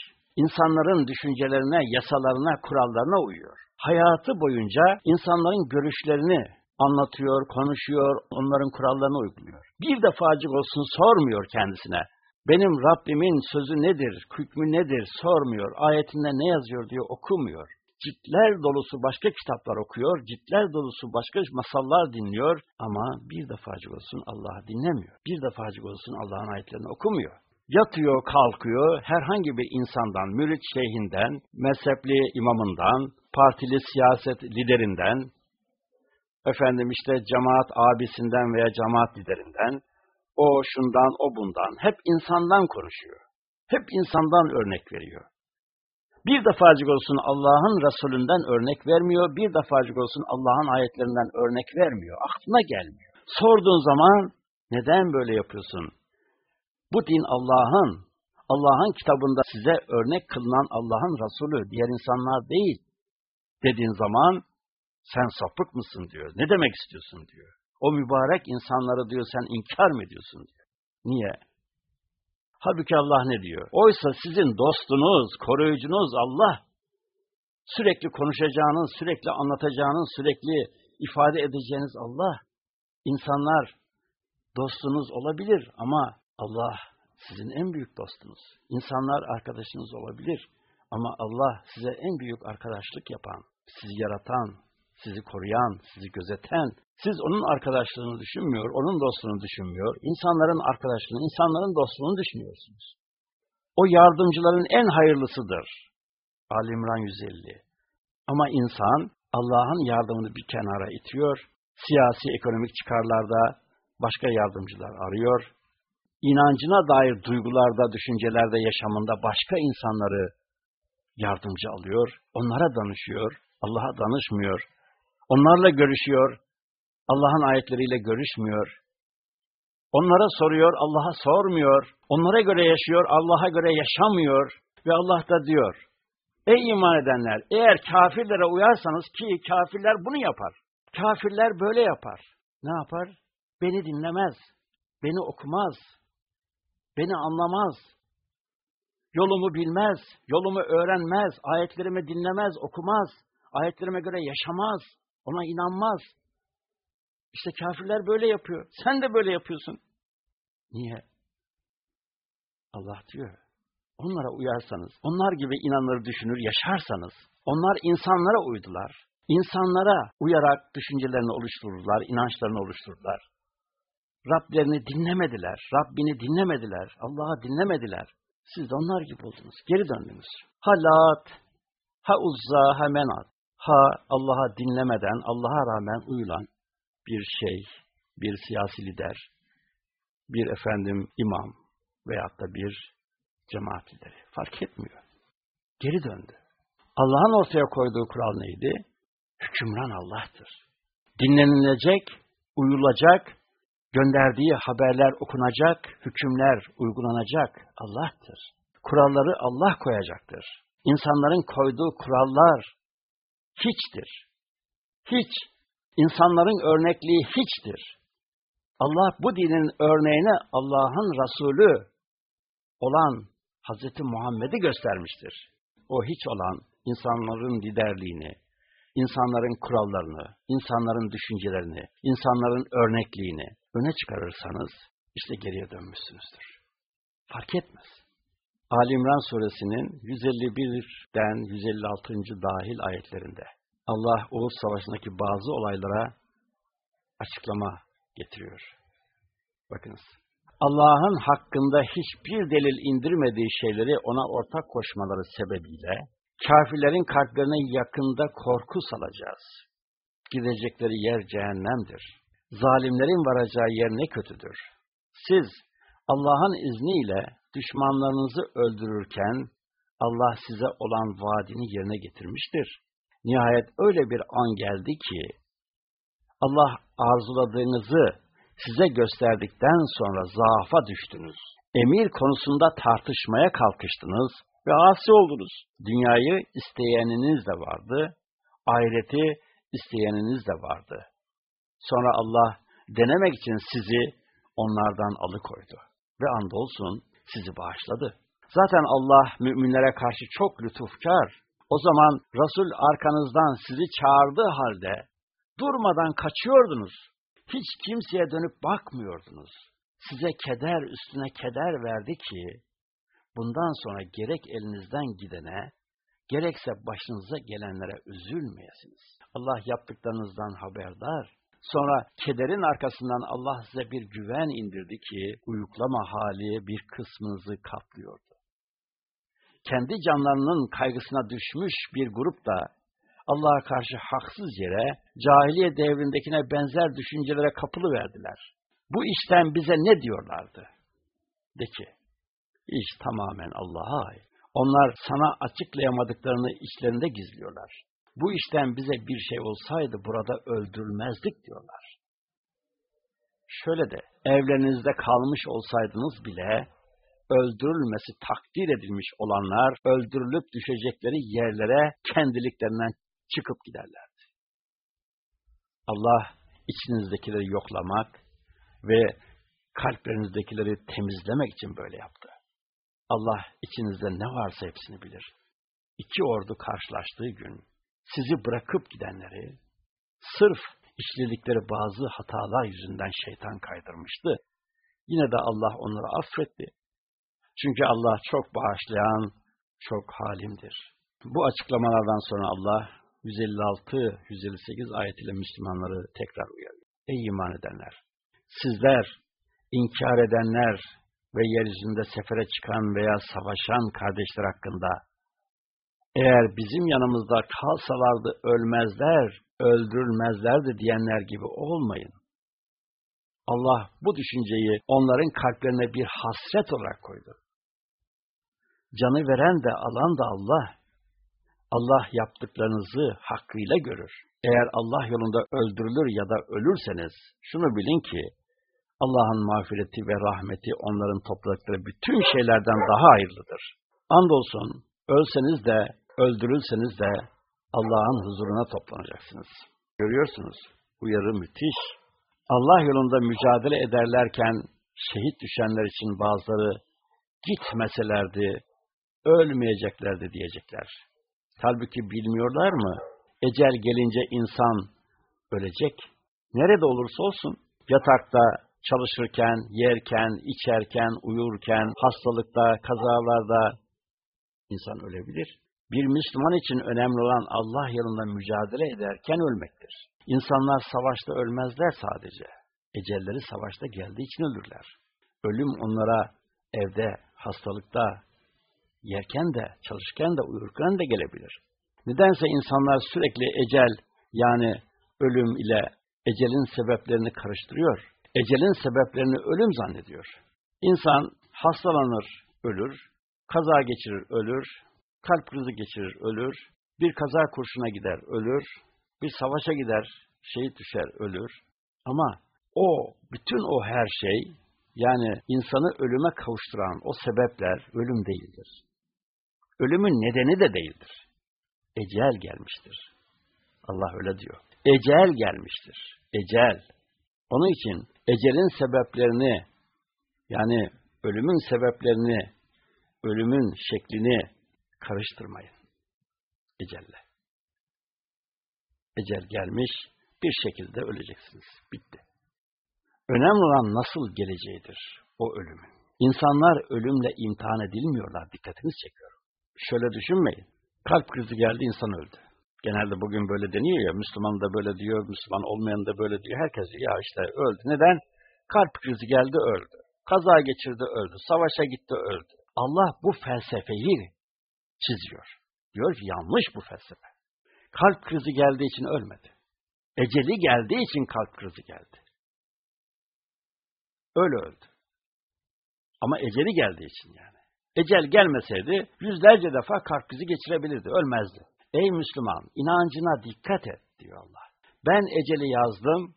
İnsanların düşüncelerine, yasalarına, kurallarına uyuyor. Hayatı boyunca insanların görüşlerini anlatıyor, konuşuyor, onların kurallarını uyguluyor. Bir defacık olsun sormuyor kendisine. Benim Rabbimin sözü nedir, hükmü nedir sormuyor. Ayetinde ne yazıyor diye okumuyor. Ciltler dolusu başka kitaplar okuyor, ciltler dolusu başka masallar dinliyor ama bir defacık olsun Allah'ı dinlemiyor. Bir defacık olsun Allah'ın ayetlerini okumuyor. Yatıyor, kalkıyor, herhangi bir insandan, mürit şeyhinden, mezhepli imamından, partili siyaset liderinden, efendim işte cemaat abisinden veya cemaat liderinden, o şundan, o bundan, hep insandan konuşuyor. Hep insandan örnek veriyor. Bir defacık olsun Allah'ın Resulünden örnek vermiyor, bir defacık olsun Allah'ın ayetlerinden örnek vermiyor. Aklına gelmiyor. Sorduğun zaman neden böyle yapıyorsun? Bu din Allah'ın, Allah'ın kitabında size örnek kılınan Allah'ın Resulü, diğer insanlar değil. Dediğin zaman sen sapık mısın diyor. Ne demek istiyorsun diyor. O mübarek insanları diyor sen inkar mı ediyorsun diyor. Niye? Halbuki Allah ne diyor? Oysa sizin dostunuz, koruyucunuz Allah. Sürekli konuşacağınız, sürekli anlatacağınız, sürekli ifade edeceğiniz Allah. İnsanlar dostunuz olabilir ama Allah sizin en büyük dostunuz. İnsanlar arkadaşınız olabilir ama Allah size en büyük arkadaşlık yapan, sizi yaratan, sizi koruyan, sizi gözeten, siz onun arkadaşlığını düşünmüyor, onun dostluğunu düşünmüyor, insanların arkadaşlığını, insanların dostluğunu düşünüyorsunuz. O yardımcıların en hayırlısıdır. Ali İmran 150. Ama insan Allah'ın yardımını bir kenara itiyor, siyasi ekonomik çıkarlarda başka yardımcılar arıyor, inancına dair duygularda, düşüncelerde, yaşamında başka insanları yardımcı alıyor, onlara danışıyor, Allah'a danışmıyor, onlarla görüşüyor, Allah'ın ayetleriyle görüşmüyor. Onlara soruyor, Allah'a sormuyor. Onlara göre yaşıyor, Allah'a göre yaşamıyor. Ve Allah da diyor, ey iman edenler, eğer kafirlere uyarsanız ki kafirler bunu yapar. Kafirler böyle yapar. Ne yapar? Beni dinlemez, beni okumaz, beni anlamaz, yolumu bilmez, yolumu öğrenmez, ayetlerimi dinlemez, okumaz, ayetlerime göre yaşamaz, ona inanmaz. İşte kafirler böyle yapıyor. Sen de böyle yapıyorsun. Niye? Allah diyor. Onlara uyarsanız, onlar gibi inanır, düşünür, yaşarsanız, onlar insanlara uydular. İnsanlara uyarak düşüncelerini oluştururlar, inançlarını oluştururlar. Rablerini dinlemediler, Rabbini dinlemediler, Allah'ı dinlemediler. Siz de onlar gibi oldunuz, geri döndünüz. Ha Lat, ha Uzza, ha Menat, ha Allah'a dinlemeden, Allah'a rağmen uyulan, bir şey, bir siyasi lider, bir efendim imam veyahut da bir cemaat lideri. Fark etmiyor. Geri döndü. Allah'ın ortaya koyduğu kural neydi? Hükümran Allah'tır. Dinlenilecek, uyulacak, gönderdiği haberler okunacak, hükümler uygulanacak Allah'tır. Kuralları Allah koyacaktır. İnsanların koyduğu kurallar hiçtir. Hiç insanların örnekliği hiçtir. Allah bu dinin örneğine Allah'ın Resulü olan Hazreti Muhammed'i göstermiştir. O hiç olan insanların liderliğini, insanların kurallarını, insanların düşüncelerini, insanların örnekliğini öne çıkarırsanız işte geriye dönmüşsünüzdür. Fark etmez. Ali İmran suresinin 151'den 156. dahil ayetlerinde Allah Oğuz Savaşı'ndaki bazı olaylara açıklama getiriyor. Bakınız. Allah'ın hakkında hiçbir delil indirmediği şeyleri ona ortak koşmaları sebebiyle kafirlerin kalplerine yakında korku salacağız. Gidecekleri yer cehennemdir. zalimlerin varacağı yer ne kötüdür. Siz Allah'ın izniyle düşmanlarınızı öldürürken Allah size olan vaadini yerine getirmiştir. Nihayet öyle bir an geldi ki Allah arzuladığınızı size gösterdikten sonra zaafa düştünüz. Emir konusunda tartışmaya kalkıştınız ve asi oldunuz. Dünyayı isteyeniniz de vardı, ahireti isteyeniniz de vardı. Sonra Allah denemek için sizi onlardan alıkoydu. Ve andolsun sizi bağışladı. Zaten Allah müminlere karşı çok lütufkar. O zaman Resul arkanızdan sizi çağırdığı halde durmadan kaçıyordunuz. Hiç kimseye dönüp bakmıyordunuz. Size keder üstüne keder verdi ki, bundan sonra gerek elinizden gidene, gerekse başınıza gelenlere üzülmeyesiniz. Allah yaptıklarınızdan haberdar. Sonra kederin arkasından Allah size bir güven indirdi ki, uyuklama hali bir kısmınızı kaplıyordu. Kendi canlarının kaygısına düşmüş bir grup da, Allah'a karşı haksız yere, cahiliye devrindekine benzer düşüncelere kapılı verdiler. Bu işten bize ne diyorlardı? De ki, iş tamamen Allah'a ait. Onlar sana açıklayamadıklarını içlerinde gizliyorlar. Bu işten bize bir şey olsaydı burada öldürülmezdik diyorlar. Şöyle de, evlerinizde kalmış olsaydınız bile, öldürülmesi takdir edilmiş olanlar, öldürülüp düşecekleri yerlere kendiliklerinden çıkıp giderlerdi. Allah içinizdekileri yoklamak ve kalplerinizdekileri temizlemek için böyle yaptı. Allah içinizde ne varsa hepsini bilir. İki ordu karşılaştığı gün sizi bırakıp gidenleri sırf işledikleri bazı hatalar yüzünden şeytan kaydırmıştı. Yine de Allah onları affetti. Çünkü Allah çok bağışlayan, çok halimdir. Bu açıklamalardan sonra Allah 156-158 ayet ile Müslümanları tekrar uyarıyor. Ey iman edenler! Sizler, inkar edenler ve yeryüzünde sefere çıkan veya savaşan kardeşler hakkında eğer bizim yanımızda kalsalardı ölmezler, öldürülmezlerdi diyenler gibi olmayın. Allah bu düşünceyi onların kalplerine bir hasret olarak koydu. Canı veren de alan da Allah. Allah yaptıklarınızı hakkıyla görür. Eğer Allah yolunda öldürülür ya da ölürseniz, şunu bilin ki, Allah'ın mağfireti ve rahmeti onların topladıkları bütün şeylerden daha hayırlıdır. Andolsun, ölseniz de, öldürülseniz de Allah'ın huzuruna toplanacaksınız. Görüyorsunuz, uyarı müthiş. Allah yolunda mücadele ederlerken şehit düşenler için bazıları gitmeselerdi, ölmeyeceklerdi diyecekler. Halbuki bilmiyorlar mı? Ecel gelince insan ölecek. Nerede olursa olsun, yatakta, çalışırken, yerken, içerken, uyurken, hastalıkta, kazalarda insan ölebilir. Bir Müslüman için önemli olan Allah yolunda mücadele ederken ölmektir. İnsanlar savaşta ölmezler sadece. Ecelleri savaşta geldiği için ölürler. Ölüm onlara evde, hastalıkta, yerken de, çalışırken de, uyurken de gelebilir. Nedense insanlar sürekli ecel, yani ölüm ile ecelin sebeplerini karıştırıyor. Ecelin sebeplerini ölüm zannediyor. İnsan hastalanır, ölür, kaza geçirir, ölür, kalp krizi geçirir, ölür, bir kaza kurşuna gider, ölür, bir savaşa gider, şehit düşer, ölür. Ama o, bütün o her şey, yani insanı ölüme kavuşturan o sebepler ölüm değildir. Ölümün nedeni de değildir. Ecel gelmiştir. Allah öyle diyor. Ecel gelmiştir. Ecel. Onun için ecelin sebeplerini, yani ölümün sebeplerini, ölümün şeklini karıştırmayın. Ecelle. Ecel gelmiş, bir şekilde öleceksiniz. Bitti. Önemli olan nasıl geleceğidir o ölümün. İnsanlar ölümle imtihan edilmiyorlar, dikkatiniz çekiyorum. Şöyle düşünmeyin. Kalp krizi geldi, insan öldü. Genelde bugün böyle deniyor ya, Müslüman da böyle diyor, Müslüman olmayan da böyle diyor. Herkes ya işte öldü. Neden? Kalp krizi geldi, öldü. Kaza geçirdi, öldü. Savaşa gitti, öldü. Allah bu felsefeyi çiziyor. Diyor ki yanlış bu felsefe. Kalp krizi geldiği için ölmedi. Eceli geldiği için kalp krizi geldi. Öyle öldü. Ama eceli geldiği için yani. Ecel gelmeseydi yüzlerce defa kalp krizi geçirebilirdi, ölmezdi. Ey Müslüman, inancına dikkat et diyor Allah. Ben eceli yazdım,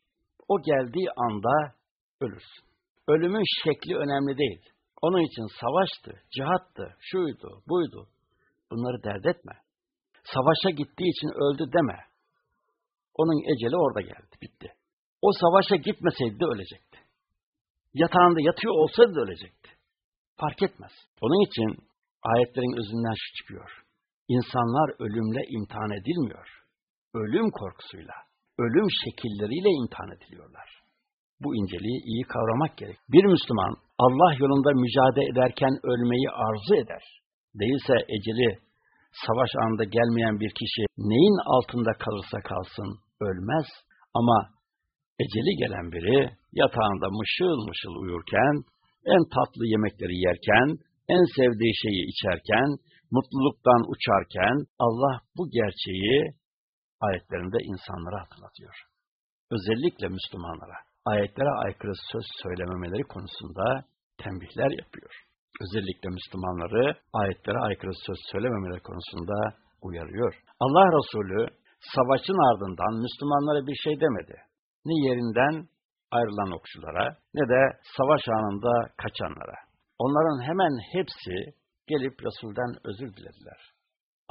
o geldiği anda ölürsün. Ölümün şekli önemli değil. Onun için savaştı, cihattı, şuydu, buydu. Bunları dert etme. Savaşa gittiği için öldü deme. Onun eceli orada geldi, bitti. O savaşa gitmeseydi ölecekti. Yatağında yatıyor olsaydı ölecekti. Fark etmez. Onun için ayetlerin özünden şu çıkıyor. İnsanlar ölümle imtihan edilmiyor. Ölüm korkusuyla, ölüm şekilleriyle imtihan ediliyorlar. Bu inceliği iyi kavramak gerek. Bir Müslüman Allah yolunda mücadele ederken ölmeyi arzu eder. Değilse eceli savaş anında gelmeyen bir kişi neyin altında kalırsa kalsın ölmez ama eceli gelen biri yatağında mışıl mışıl uyurken, en tatlı yemekleri yerken, en sevdiği şeyi içerken, mutluluktan uçarken Allah bu gerçeği ayetlerinde insanlara hatırlatıyor. Özellikle Müslümanlara ayetlere aykırı söz söylememeleri konusunda tembihler yapıyor. Özellikle Müslümanları ayetlere aykırı söz söylememeleri konusunda uyarıyor. Allah Resulü savaşın ardından Müslümanlara bir şey demedi. Ne yerinden ayrılan okçulara ne de savaş anında kaçanlara. Onların hemen hepsi gelip Resul'den özür dilediler.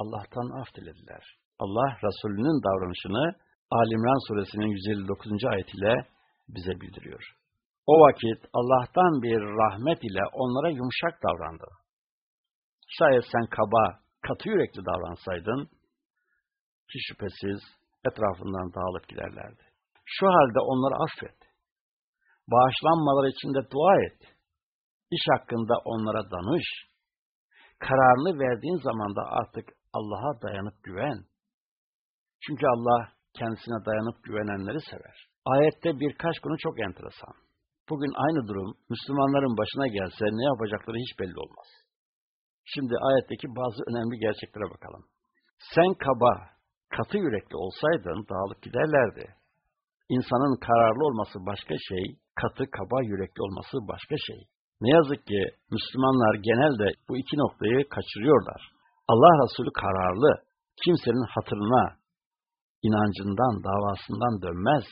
Allah'tan af dilediler. Allah Resulünün davranışını Alimran suresinin 159. ayet ile bize bildiriyor. O vakit Allah'tan bir rahmet ile onlara yumuşak davrandı. Şayet sen kaba, katı yürekli davransaydın, ki şüphesiz etrafından dağılıp giderlerdi. Şu halde onları affet. Bağışlanmaları için de dua et. İş hakkında onlara danış. Kararını verdiğin zaman da artık Allah'a dayanıp güven. Çünkü Allah kendisine dayanıp güvenenleri sever. Ayette birkaç konu çok enteresan. Bugün aynı durum Müslümanların başına gelse ne yapacakları hiç belli olmaz. Şimdi ayetteki bazı önemli gerçeklere bakalım. Sen kaba, katı yürekli olsaydın dağılıp giderlerdi. İnsanın kararlı olması başka şey, katı kaba yürekli olması başka şey. Ne yazık ki Müslümanlar genelde bu iki noktayı kaçırıyorlar. Allah Resulü kararlı, kimsenin hatırına, inancından, davasından dönmez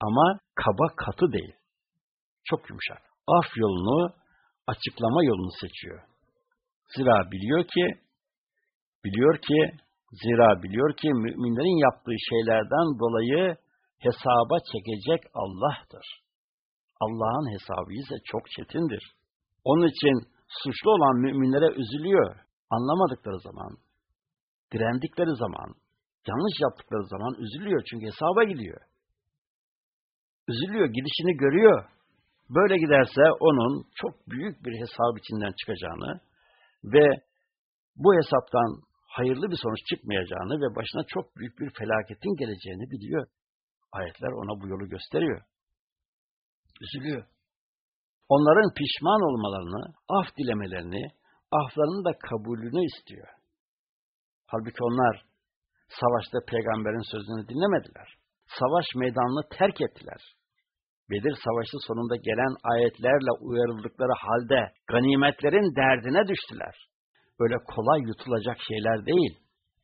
ama kaba katı değil. Çok yumuşak. Af yolunu, açıklama yolunu seçiyor. Zira biliyor ki, biliyor ki, zira biliyor ki müminlerin yaptığı şeylerden dolayı hesaba çekecek Allah'tır. Allah'ın hesabı ise çok çetindir. Onun için suçlu olan müminlere üzülüyor. Anlamadıkları zaman, direndikleri zaman, yanlış yaptıkları zaman üzülüyor çünkü hesaba gidiyor. Üzülüyor, gidişini görüyor. Böyle giderse onun çok büyük bir hesap içinden çıkacağını ve bu hesaptan hayırlı bir sonuç çıkmayacağını ve başına çok büyük bir felaketin geleceğini biliyor. Ayetler ona bu yolu gösteriyor. Üzülüyor. Onların pişman olmalarını, af dilemelerini, aflarının da kabulünü istiyor. Halbuki onlar savaşta peygamberin sözünü dinlemediler. Savaş meydanını terk ettiler. Bedir Savaşı sonunda gelen ayetlerle uyarıldıkları halde ganimetlerin derdine düştüler. Öyle kolay yutulacak şeyler değil.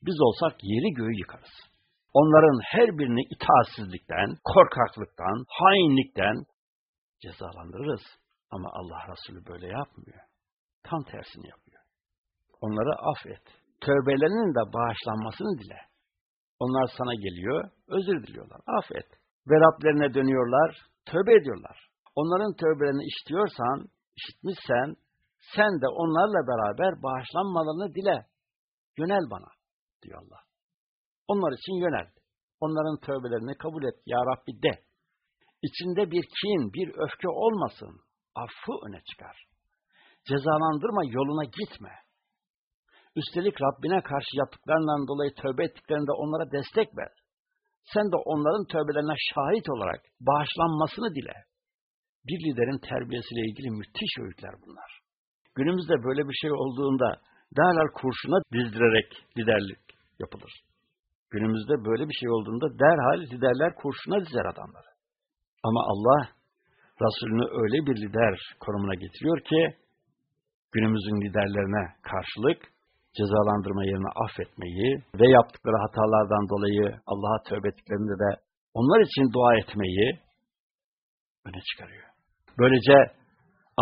Biz olsak yeri göğü yıkarız. Onların her birini itaatsizlikten, korkaklıktan, hainlikten cezalandırırız. Ama Allah Resulü böyle yapmıyor. Tam tersini yapıyor. Onları affet. Tövbelerinin de bağışlanmasını dile. Onlar sana geliyor, özür diliyorlar. Affet. Ve Rablerine dönüyorlar, tövbe ediyorlar. Onların tövbelerini işitiyorsan, işitmişsen, sen de onlarla beraber bağışlanmalarını dile. Yönel bana, diyor Allah. Onlar için yönel. Onların tövbelerini kabul et, Ya Rabbi de. İçinde bir kin, bir öfke olmasın. Affı öne çıkar. Cezalandırma, yoluna gitme. Üstelik Rabbine karşı yaptıklarından dolayı tövbe ettiklerinde onlara destek ver. Sen de onların tövbelerine şahit olarak bağışlanmasını dile. Bir liderin terbiyesiyle ilgili müthiş öğütler bunlar. Günümüzde böyle bir şey olduğunda derhal kurşuna dizdirerek liderlik yapılır. Günümüzde böyle bir şey olduğunda derhal liderler kurşuna dizer adamları. Ama Allah Resulünü öyle bir lider konumuna getiriyor ki, günümüzün liderlerine karşılık cezalandırma yerine affetmeyi ve yaptıkları hatalardan dolayı Allah'a tövbe ettiklerinde de onlar için dua etmeyi öne çıkarıyor. Böylece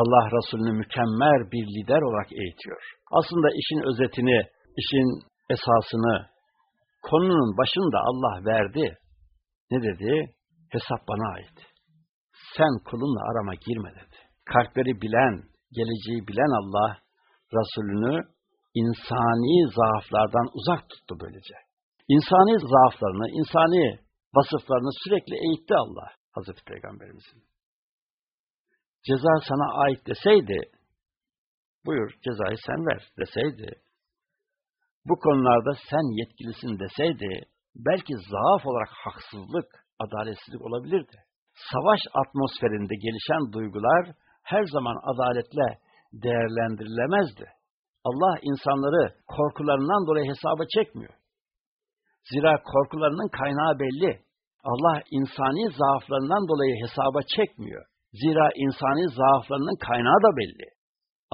Allah Resulü'nü mükemmel bir lider olarak eğitiyor. Aslında işin özetini, işin esasını konunun başında Allah verdi. Ne dedi? Hesap bana ait. Sen kulunla arama girme dedi. Kalpleri bilen, geleceği bilen Allah Resulünü insani zaaflardan uzak tuttu böylece. İnsani zaaflarını, insani vasıflarını sürekli eğitti Allah Hazreti Peygamberimizin. Ceza sana ait deseydi, buyur cezayı sen ver deseydi, bu konularda sen yetkilisin deseydi, belki zaaf olarak haksızlık, adaletsizlik olabilirdi. Savaş atmosferinde gelişen duygular her zaman adaletle değerlendirilemezdi. Allah insanları korkularından dolayı hesaba çekmiyor. Zira korkularının kaynağı belli. Allah insani zaaflarından dolayı hesaba çekmiyor. Zira insani zaaflarının kaynağı da belli.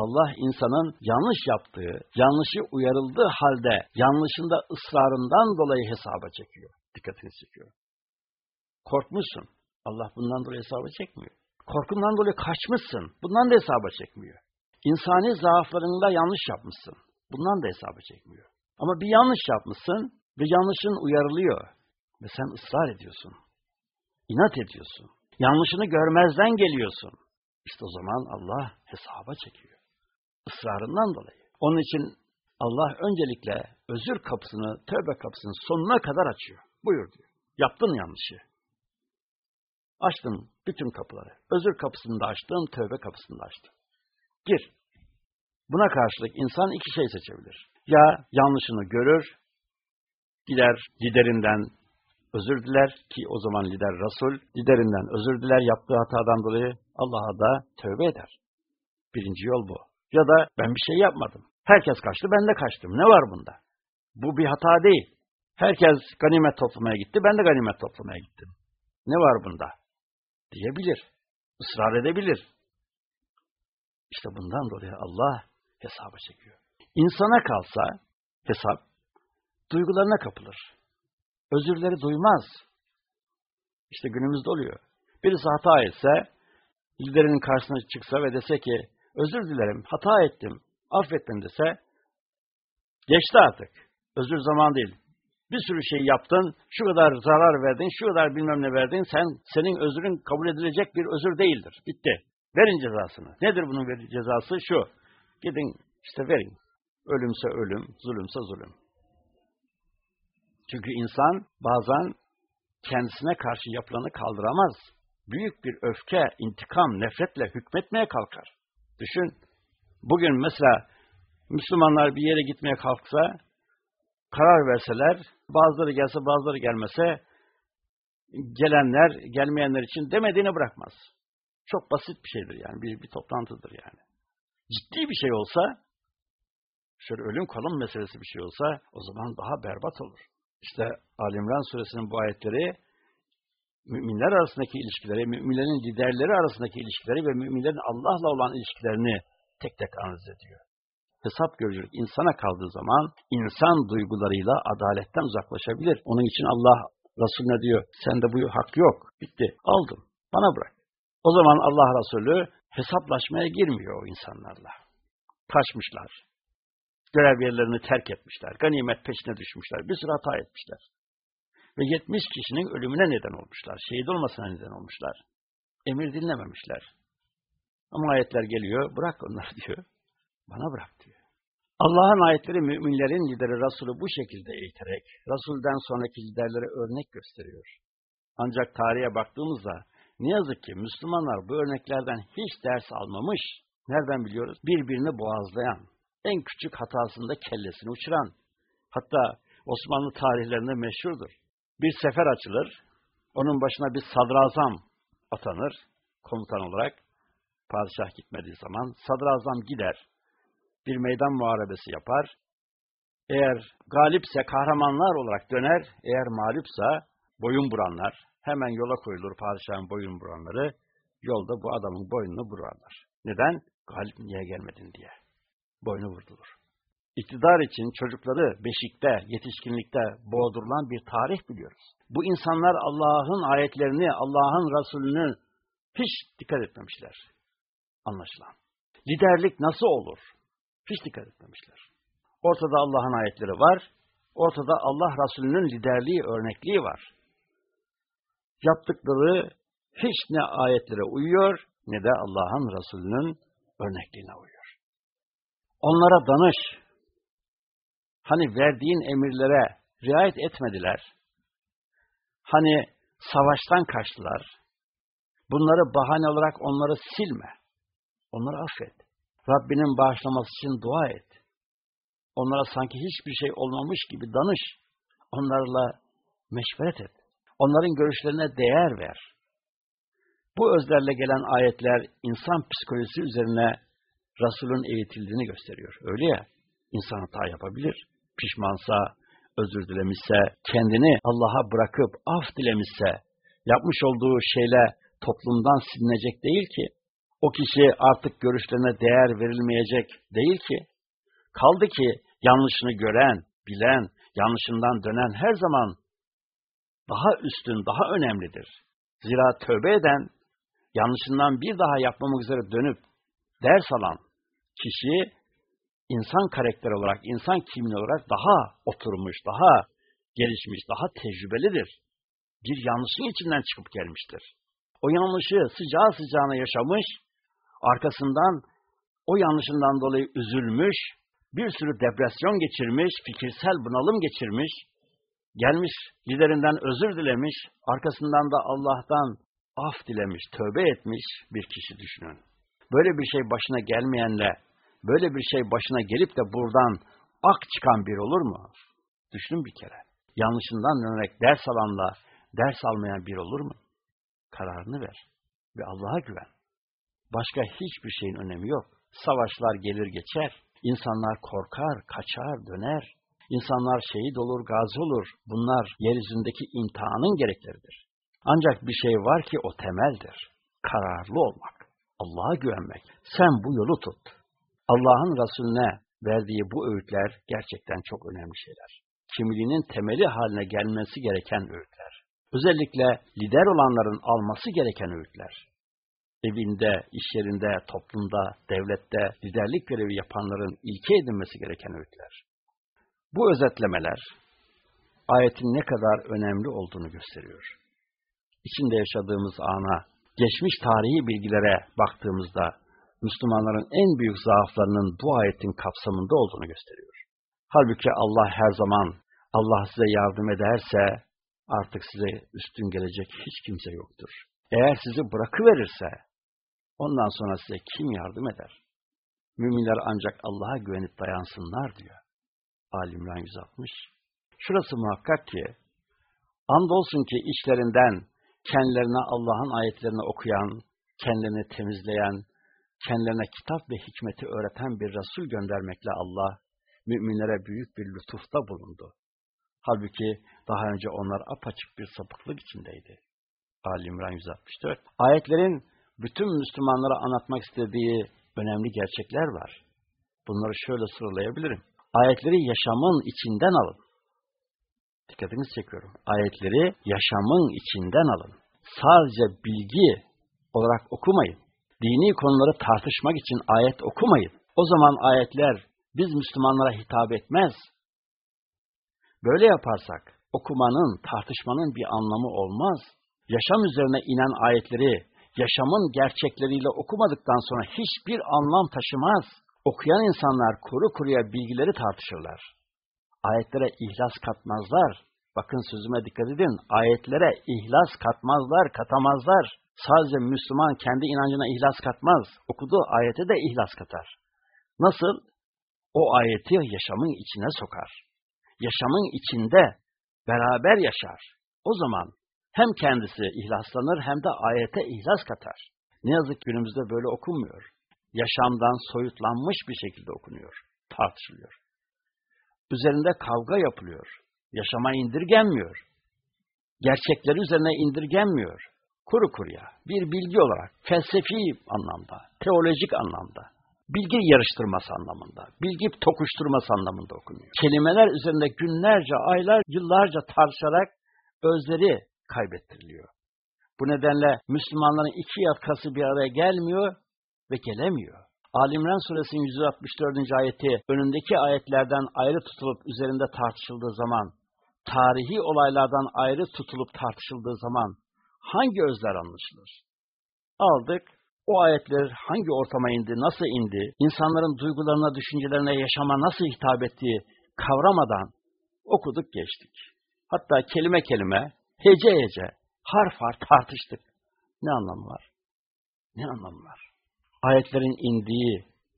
Allah insanın yanlış yaptığı, yanlışı uyarıldığı halde yanlışında ısrarından dolayı hesaba çekiyor. Dikkatini çekiyor. Korkmuşsun. Allah bundan dolayı hesaba çekmiyor. Korkundan dolayı kaçmışsın. Bundan da hesaba çekmiyor. İnsani zaaflarında yanlış yapmışsın. Bundan da hesaba çekmiyor. Ama bir yanlış yapmışsın ve yanlışın uyarılıyor. Ve sen ısrar ediyorsun. İnat ediyorsun. Yanlışını görmezden geliyorsun. İşte o zaman Allah hesaba çekiyor ısrarından dolayı. Onun için Allah öncelikle özür kapısını, tövbe kapısını sonuna kadar açıyor. Buyur diyor. Yaptın yanlışı. Açtın bütün kapıları. Özür kapısını da açtın, tövbe kapısını da açtın. Gir. Buna karşılık insan iki şey seçebilir. Ya yanlışını görür, gider liderinden özür diler ki o zaman lider Resul, liderinden özür diler yaptığı hatadan dolayı Allah'a da tövbe eder. Birinci yol bu. Ya da ben bir şey yapmadım. Herkes kaçtı, ben de kaçtım. Ne var bunda? Bu bir hata değil. Herkes ganimet toplamaya gitti, ben de ganimet toplamaya gittim. Ne var bunda? Diyebilir. Israr edebilir. İşte bundan dolayı Allah hesaba çekiyor. İnsana kalsa hesap, duygularına kapılır. Özürleri duymaz. İşte günümüzde oluyor. Birisi hata etse, liderinin karşısına çıksa ve dese ki, özür dilerim, hata ettim, affettim dese, geçti artık. Özür zaman değil. Bir sürü şey yaptın, şu kadar zarar verdin, şu kadar bilmem ne verdin, sen senin özrün kabul edilecek bir özür değildir. Bitti. Verin cezasını. Nedir bunun cezası? Şu. Gidin işte verin. Ölümse ölüm, zulümse zulüm. Çünkü insan bazen kendisine karşı yapılanı kaldıramaz. Büyük bir öfke, intikam, nefretle hükmetmeye kalkar. Düşün, bugün mesela Müslümanlar bir yere gitmeye kalksa, karar verseler, bazıları gelse bazıları gelmese, gelenler, gelmeyenler için demediğini bırakmaz. Çok basit bir şeydir yani, bir, bir toplantıdır yani. Ciddi bir şey olsa, şöyle ölüm kalım meselesi bir şey olsa, o zaman daha berbat olur. İşte Alimran suresinin bu ayetleri, müminler arasındaki ilişkileri, müminlerin liderleri arasındaki ilişkileri ve müminlerin Allah'la olan ilişkilerini tek tek analiz ediyor. Hesap görücülük insana kaldığı zaman insan duygularıyla adaletten uzaklaşabilir. Onun için Allah Resulüne diyor, sende bu hak yok, bitti, aldım, bana bırak. O zaman Allah Resulü hesaplaşmaya girmiyor o insanlarla. Kaçmışlar, görev yerlerini terk etmişler, ganimet peşine düşmüşler, bir sürü hata etmişler ve 70 kişinin ölümüne neden olmuşlar. Şehit olmasına neden olmuşlar. Emir dinlememişler. Ama ayetler geliyor, bırak onları diyor. Bana bırak diyor. Allah'ın ayetleri müminlerin lideri Resulü bu şekilde eğiterek, Resul'den sonraki liderlere örnek gösteriyor. Ancak tarihe baktığımızda ne yazık ki Müslümanlar bu örneklerden hiç ders almamış. Nereden biliyoruz? Birbirini boğazlayan, en küçük hatasında kellesini uçuran, hatta Osmanlı tarihlerinde meşhurdur bir sefer açılır, onun başına bir sadrazam atanır, komutan olarak, padişah gitmediği zaman, sadrazam gider, bir meydan muharebesi yapar, eğer galipse kahramanlar olarak döner, eğer mağlupsa boyun buranlar, hemen yola koyulur padişahın boyun buranları, yolda bu adamın boynunu vurarlar. Neden? Galip niye gelmedin diye. Boynu vurdulur. İktidar için çocukları beşikte, yetişkinlikte boğdurulan bir tarih biliyoruz. Bu insanlar Allah'ın ayetlerini, Allah'ın Resulünü hiç dikkat etmemişler. Anlaşılan. Liderlik nasıl olur? Hiç dikkat etmemişler. Ortada Allah'ın ayetleri var, ortada Allah Resulü'nün liderliği, örnekliği var. Yaptıkları hiç ne ayetlere uyuyor, ne de Allah'ın Resulü'nün örnekliğine uyuyor. Onlara danış. Hani verdiğin emirlere riayet etmediler. Hani savaştan kaçtılar. Bunları bahane olarak onları silme. Onları affet. Rabbinin bağışlaması için dua et. Onlara sanki hiçbir şey olmamış gibi danış. Onlarla meşveret et. Onların görüşlerine değer ver. Bu özlerle gelen ayetler insan psikolojisi üzerine Resul'ün eğitildiğini gösteriyor. Öyle ya, insan hata yapabilir. Pişmansa, özür dilemişse, kendini Allah'a bırakıp af dilemişse, yapmış olduğu şeyle toplumdan silinecek değil ki, o kişi artık görüşlerine değer verilmeyecek değil ki, kaldı ki yanlışını gören, bilen, yanlışından dönen her zaman daha üstün, daha önemlidir. Zira tövbe eden, yanlışından bir daha yapmamak üzere dönüp ders alan kişi insan karakter olarak, insan kimliği olarak daha oturmuş, daha gelişmiş, daha tecrübelidir. Bir yanlışın içinden çıkıp gelmiştir. O yanlışı sıcağı sıcağına yaşamış, arkasından o yanlışından dolayı üzülmüş, bir sürü depresyon geçirmiş, fikirsel bunalım geçirmiş, gelmiş liderinden özür dilemiş, arkasından da Allah'tan af dilemiş, tövbe etmiş bir kişi düşünün. Böyle bir şey başına gelmeyenle, böyle bir şey başına gelip de buradan ak çıkan bir olur mu? Düşünün bir kere. Yanlışından dönerek ders alanla ders almayan bir olur mu? Kararını ver ve Allah'a güven. Başka hiçbir şeyin önemi yok. Savaşlar gelir geçer, insanlar korkar, kaçar, döner. İnsanlar şehit olur, gazi olur. Bunlar yeryüzündeki imtihanın gerekleridir. Ancak bir şey var ki o temeldir. Kararlı olmak, Allah'a güvenmek. Sen bu yolu tut. Allah'ın Resulüne verdiği bu öğütler gerçekten çok önemli şeyler. Kimliğinin temeli haline gelmesi gereken öğütler. Özellikle lider olanların alması gereken öğütler. Evinde, iş yerinde, toplumda, devlette liderlik görevi yapanların ilke edinmesi gereken öğütler. Bu özetlemeler ayetin ne kadar önemli olduğunu gösteriyor. İçinde yaşadığımız ana, geçmiş tarihi bilgilere baktığımızda Müslümanların en büyük zaaflarının bu ayetin kapsamında olduğunu gösteriyor. Halbuki Allah her zaman Allah size yardım ederse artık size üstün gelecek hiç kimse yoktur. Eğer sizi bırakıverirse ondan sonra size kim yardım eder? Müminler ancak Allah'a güvenip dayansınlar diyor. Alimran 160. Şurası muhakkak ki, andolsun ki içlerinden kendilerine Allah'ın ayetlerini okuyan, kendilerini temizleyen, kendilerine kitap ve hikmeti öğreten bir Resul göndermekle Allah, müminlere büyük bir lütufta bulundu. Halbuki daha önce onlar apaçık bir sapıklık içindeydi. Ali İmran 164. Ayetlerin bütün Müslümanlara anlatmak istediği önemli gerçekler var. Bunları şöyle sıralayabilirim. Ayetleri yaşamın içinden alın. Dikkatinizi çekiyorum. Ayetleri yaşamın içinden alın. Sadece bilgi olarak okumayın. Dini konuları tartışmak için ayet okumayın. O zaman ayetler biz Müslümanlara hitap etmez. Böyle yaparsak okumanın, tartışmanın bir anlamı olmaz. Yaşam üzerine inen ayetleri yaşamın gerçekleriyle okumadıktan sonra hiçbir anlam taşımaz. Okuyan insanlar kuru kuruya bilgileri tartışırlar. Ayetlere ihlas katmazlar. Bakın sözüme dikkat edin. Ayetlere ihlas katmazlar, katamazlar. Sadece Müslüman kendi inancına ihlas katmaz. Okuduğu ayete de ihlas katar. Nasıl? O ayeti yaşamın içine sokar. Yaşamın içinde beraber yaşar. O zaman hem kendisi ihlaslanır hem de ayete ihlas katar. Ne yazık ki günümüzde böyle okunmuyor. Yaşamdan soyutlanmış bir şekilde okunuyor, tartışılıyor. Üzerinde kavga yapılıyor. Yaşama indirgenmiyor. Gerçekleri üzerine indirgenmiyor. Kuru kuruya, bir bilgi olarak, felsefi anlamda, teolojik anlamda, bilgi yarıştırması anlamında, bilgi tokuşturması anlamında okunuyor. Kelimeler üzerinde günlerce, aylar, yıllarca tartışarak özleri kaybettiriliyor. Bu nedenle Müslümanların iki yatkası bir araya gelmiyor ve gelemiyor. Alimran suresinin 164. ayeti önündeki ayetlerden ayrı tutulup üzerinde tartışıldığı zaman, tarihi olaylardan ayrı tutulup tartışıldığı zaman hangi özler anlaşılır? Aldık, o ayetler hangi ortama indi, nasıl indi, insanların duygularına, düşüncelerine, yaşama nasıl hitap ettiği kavramadan okuduk geçtik. Hatta kelime kelime, hece hece, harf harf tartıştık. Ne anlamı var? Ne anlamı var? Ayetlerin indiği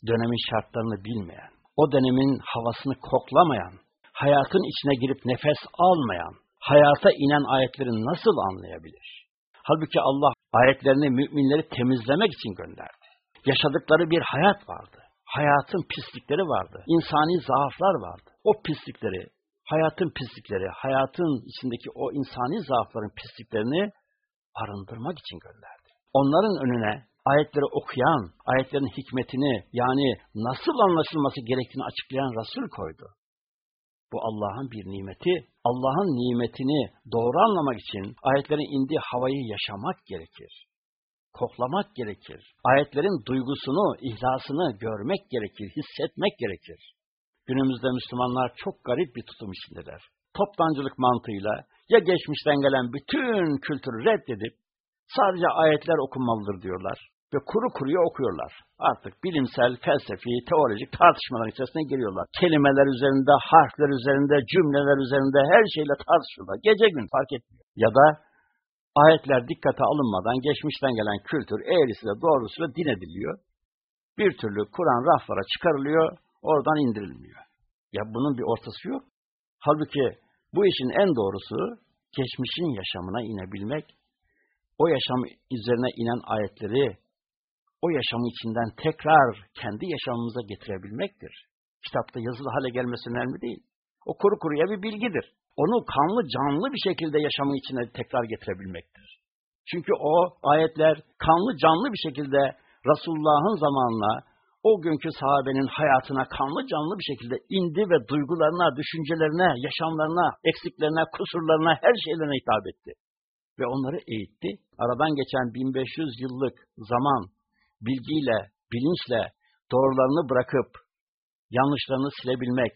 dönemin şartlarını bilmeyen, o dönemin havasını koklamayan, hayatın içine girip nefes almayan, hayata inen ayetleri nasıl anlayabilir? Halbuki Allah ayetlerini müminleri temizlemek için gönderdi. Yaşadıkları bir hayat vardı. Hayatın pislikleri vardı. İnsani zaaflar vardı. O pislikleri, hayatın pislikleri, hayatın içindeki o insani zaafların pisliklerini arındırmak için gönderdi. Onların önüne ayetleri okuyan, ayetlerin hikmetini yani nasıl anlaşılması gerektiğini açıklayan Resul koydu. Bu Allah'ın bir nimeti. Allah'ın nimetini doğru anlamak için ayetlerin indiği havayı yaşamak gerekir. Koklamak gerekir. Ayetlerin duygusunu, ihlasını görmek gerekir, hissetmek gerekir. Günümüzde Müslümanlar çok garip bir tutum içindeler. Toptancılık mantığıyla ya geçmişten gelen bütün kültürü reddedip sadece ayetler okunmalıdır diyorlar ve kuru kuruya okuyorlar. Artık bilimsel, felsefi, teolojik tartışmalar içerisine giriyorlar. Kelimeler üzerinde, harfler üzerinde, cümleler üzerinde her şeyle tartışıyorlar. Gece gün fark etmiyor. Ya da ayetler dikkate alınmadan geçmişten gelen kültür eğrisiyle doğrusuyla din ediliyor. Bir türlü Kur'an raflara çıkarılıyor, oradan indirilmiyor. Ya bunun bir ortası yok. Halbuki bu işin en doğrusu geçmişin yaşamına inebilmek, o yaşam üzerine inen ayetleri o yaşamı içinden tekrar kendi yaşamımıza getirebilmektir. Kitapta yazılı hale gelmesi önemli değil. O kuru kuruya bir bilgidir. Onu kanlı canlı bir şekilde yaşamın içine tekrar getirebilmektir. Çünkü o ayetler kanlı canlı bir şekilde Resulullah'ın zamanına, o günkü sahabenin hayatına kanlı canlı bir şekilde indi ve duygularına, düşüncelerine, yaşamlarına, eksiklerine, kusurlarına, her şeylerine hitap etti. Ve onları eğitti. Aradan geçen 1500 yıllık zaman bilgiyle, bilinçle doğrularını bırakıp yanlışlarını silebilmek,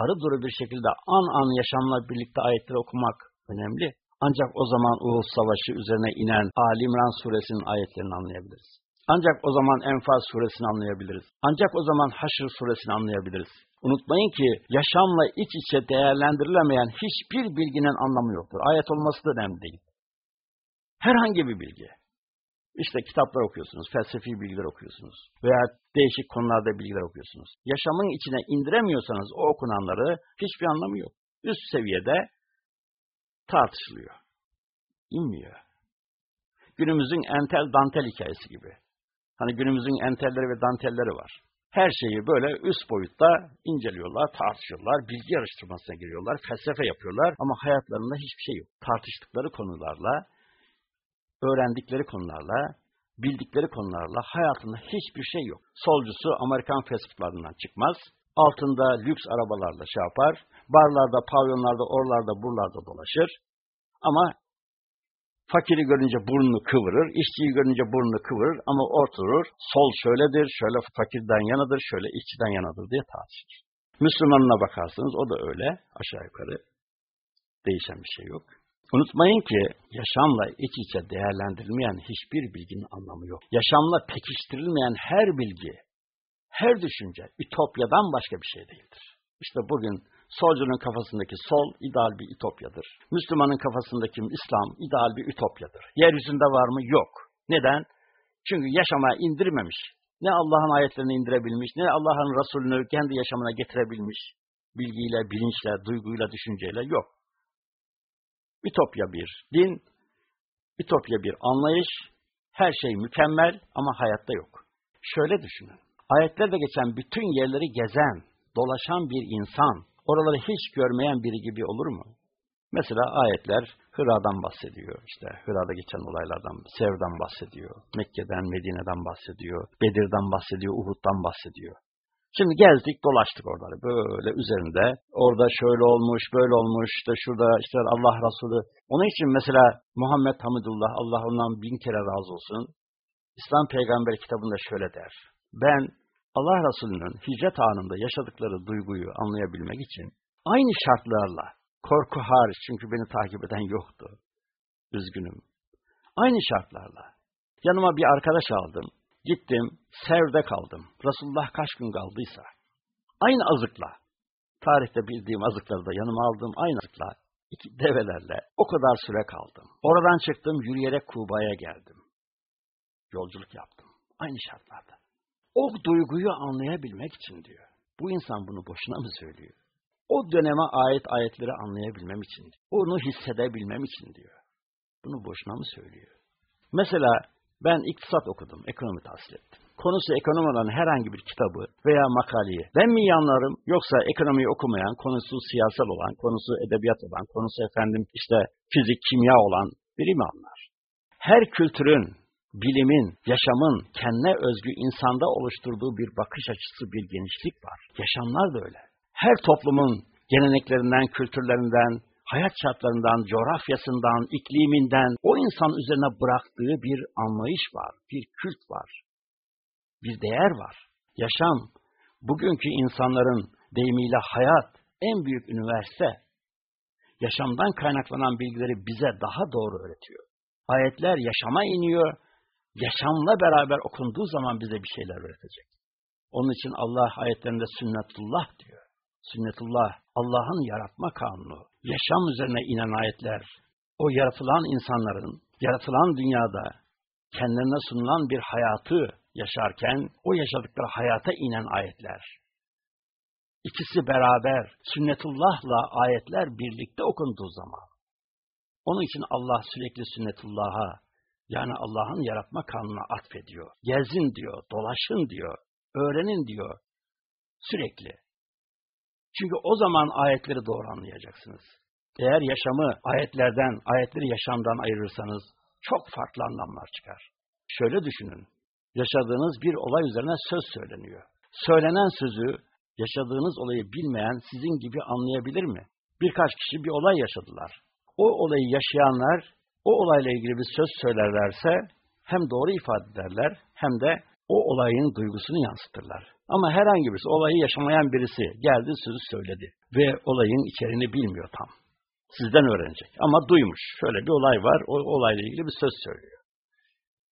arı duru bir şekilde an an yaşamla birlikte ayetleri okumak önemli. Ancak o zaman Uhud Savaşı üzerine inen Ali İmran suresinin ayetlerini anlayabiliriz. Ancak o zaman Enfal suresini anlayabiliriz. Ancak o zaman Haşr suresini anlayabiliriz. Unutmayın ki yaşamla iç içe değerlendirilemeyen hiçbir bilginin anlamı yoktur. Ayet olması da önemli değil. Herhangi bir bilgi. İşte kitaplar okuyorsunuz, felsefi bilgiler okuyorsunuz veya değişik konularda bilgiler okuyorsunuz. Yaşamın içine indiremiyorsanız o okunanları hiçbir anlamı yok. Üst seviyede tartışılıyor. İnmiyor. Günümüzün entel dantel hikayesi gibi. Hani günümüzün entelleri ve dantelleri var. Her şeyi böyle üst boyutta inceliyorlar, tartışıyorlar, bilgi araştırmasına giriyorlar, felsefe yapıyorlar ama hayatlarında hiçbir şey yok. Tartıştıkları konularla öğrendikleri konularla, bildikleri konularla hayatında hiçbir şey yok. Solcusu Amerikan fast çıkmaz, altında lüks arabalarla şey yapar, barlarda, pavyonlarda, oralarda, buralarda dolaşır. Ama fakiri görünce burnunu kıvırır, işçiyi görünce burnunu kıvırır ama oturur, sol şöyledir, şöyle fakirden yanadır, şöyle işçiden yanadır diye tartışır. Müslümanına bakarsınız o da öyle aşağı yukarı. Değişen bir şey yok. Unutmayın ki yaşamla iç içe değerlendirilmeyen hiçbir bilginin anlamı yok. Yaşamla pekiştirilmeyen her bilgi, her düşünce ütopyadan başka bir şey değildir. İşte bugün solcunun kafasındaki sol ideal bir ütopyadır. Müslümanın kafasındaki İslam ideal bir ütopyadır. Yeryüzünde var mı? Yok. Neden? Çünkü yaşamaya indirmemiş. Ne Allah'ın ayetlerini indirebilmiş, ne Allah'ın Resulünü kendi yaşamına getirebilmiş. Bilgiyle, bilinçle, duyguyla, düşünceyle yok. Ütopya bir din, ütopya bir anlayış, her şey mükemmel ama hayatta yok. Şöyle düşünün, ayetlerde geçen bütün yerleri gezen, dolaşan bir insan, oraları hiç görmeyen biri gibi olur mu? Mesela ayetler Hıra'dan bahsediyor. İşte Hıra'da geçen olaylardan, Sev'den bahsediyor. Mekke'den, Medine'den bahsediyor. Bedir'den bahsediyor, Uhud'dan bahsediyor. Şimdi gezdik, dolaştık oraları böyle üzerinde. Orada şöyle olmuş, böyle olmuş, işte şurada işte Allah Resulü. Onun için mesela Muhammed Hamidullah, Allah ondan bin kere razı olsun. İslam Peygamber kitabında şöyle der. Ben Allah Resulü'nün hicret anında yaşadıkları duyguyu anlayabilmek için aynı şartlarla, korku hariç çünkü beni takip eden yoktu. Üzgünüm. Aynı şartlarla. Yanıma bir arkadaş aldım. Gittim, Sev'de kaldım. Resulullah kaç gün kaldıysa. Aynı azıkla. Tarihte bildiğim azıkları da yanıma aldım. Aynı azıkla. iki develerle. O kadar süre kaldım. Oradan çıktım, yürüyerek Kuba'ya geldim. Yolculuk yaptım. Aynı şartlarda. O duyguyu anlayabilmek için diyor. Bu insan bunu boşuna mı söylüyor? O döneme ait ayetleri anlayabilmem için, onu hissedebilmem için diyor. Bunu boşuna mı söylüyor? Mesela ben iktisat okudum, ekonomi tahsil ettim. Konusu ekonomi olan herhangi bir kitabı veya makaleyi ben mi yanlarım yoksa ekonomiyi okumayan, konusu siyasal olan, konusu edebiyat olan, konusu efendim işte fizik, kimya olan biri mi anlar? Her kültürün, bilimin, yaşamın kendine özgü insanda oluşturduğu bir bakış açısı, bir genişlik var. Yaşamlar da öyle. Her toplumun geleneklerinden, kültürlerinden, hayat şartlarından, coğrafyasından, ikliminden o insan üzerine bıraktığı bir anlayış var, bir kült var, bir değer var. Yaşam, bugünkü insanların deyimiyle hayat, en büyük üniversite. Yaşamdan kaynaklanan bilgileri bize daha doğru öğretiyor. Ayetler yaşama iniyor, yaşamla beraber okunduğu zaman bize bir şeyler öğretecek. Onun için Allah ayetlerinde sünnetullah diyor. Sünnetullah, Allah'ın yaratma kanunu, yaşam üzerine inen ayetler, o yaratılan insanların, yaratılan dünyada kendilerine sunulan bir hayatı yaşarken, o yaşadıkları hayata inen ayetler. İkisi beraber, sünnetullahla ayetler birlikte okunduğu zaman, onun için Allah sürekli sünnetullah'a, yani Allah'ın yaratma kanununa atfediyor. Gezin diyor, dolaşın diyor, öğrenin diyor, sürekli. Çünkü o zaman ayetleri doğru anlayacaksınız. Eğer yaşamı ayetlerden, ayetleri yaşamdan ayırırsanız çok farklı anlamlar çıkar. Şöyle düşünün. Yaşadığınız bir olay üzerine söz söyleniyor. Söylenen sözü, yaşadığınız olayı bilmeyen sizin gibi anlayabilir mi? Birkaç kişi bir olay yaşadılar. O olayı yaşayanlar, o olayla ilgili bir söz söylerlerse hem doğru ifade ederler hem de o olayın duygusunu yansıtırlar. Ama herhangi birisi, olayı yaşamayan birisi geldi sözü söyledi ve olayın içeriğini bilmiyor tam. Sizden öğrenecek ama duymuş. Şöyle bir olay var, o olayla ilgili bir söz söylüyor.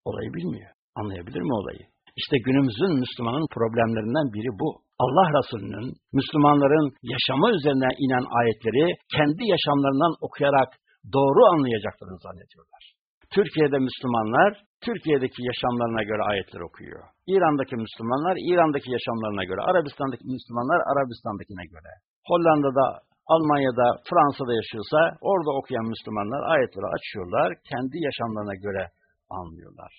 Olayı bilmiyor. Anlayabilir mi olayı? İşte günümüzün Müslümanın problemlerinden biri bu. Allah Resulü'nün Müslümanların yaşama üzerine inen ayetleri kendi yaşamlarından okuyarak doğru anlayacaklarını zannediyorlar. Türkiye'de Müslümanlar Türkiye'deki yaşamlarına göre ayetler okuyor. İran'daki Müslümanlar İran'daki yaşamlarına göre, Arabistan'daki Müslümanlar Arabistan'dakine göre. Hollanda'da, Almanya'da, Fransa'da yaşıyorsa orada okuyan Müslümanlar ayetleri açıyorlar, kendi yaşamlarına göre anlıyorlar.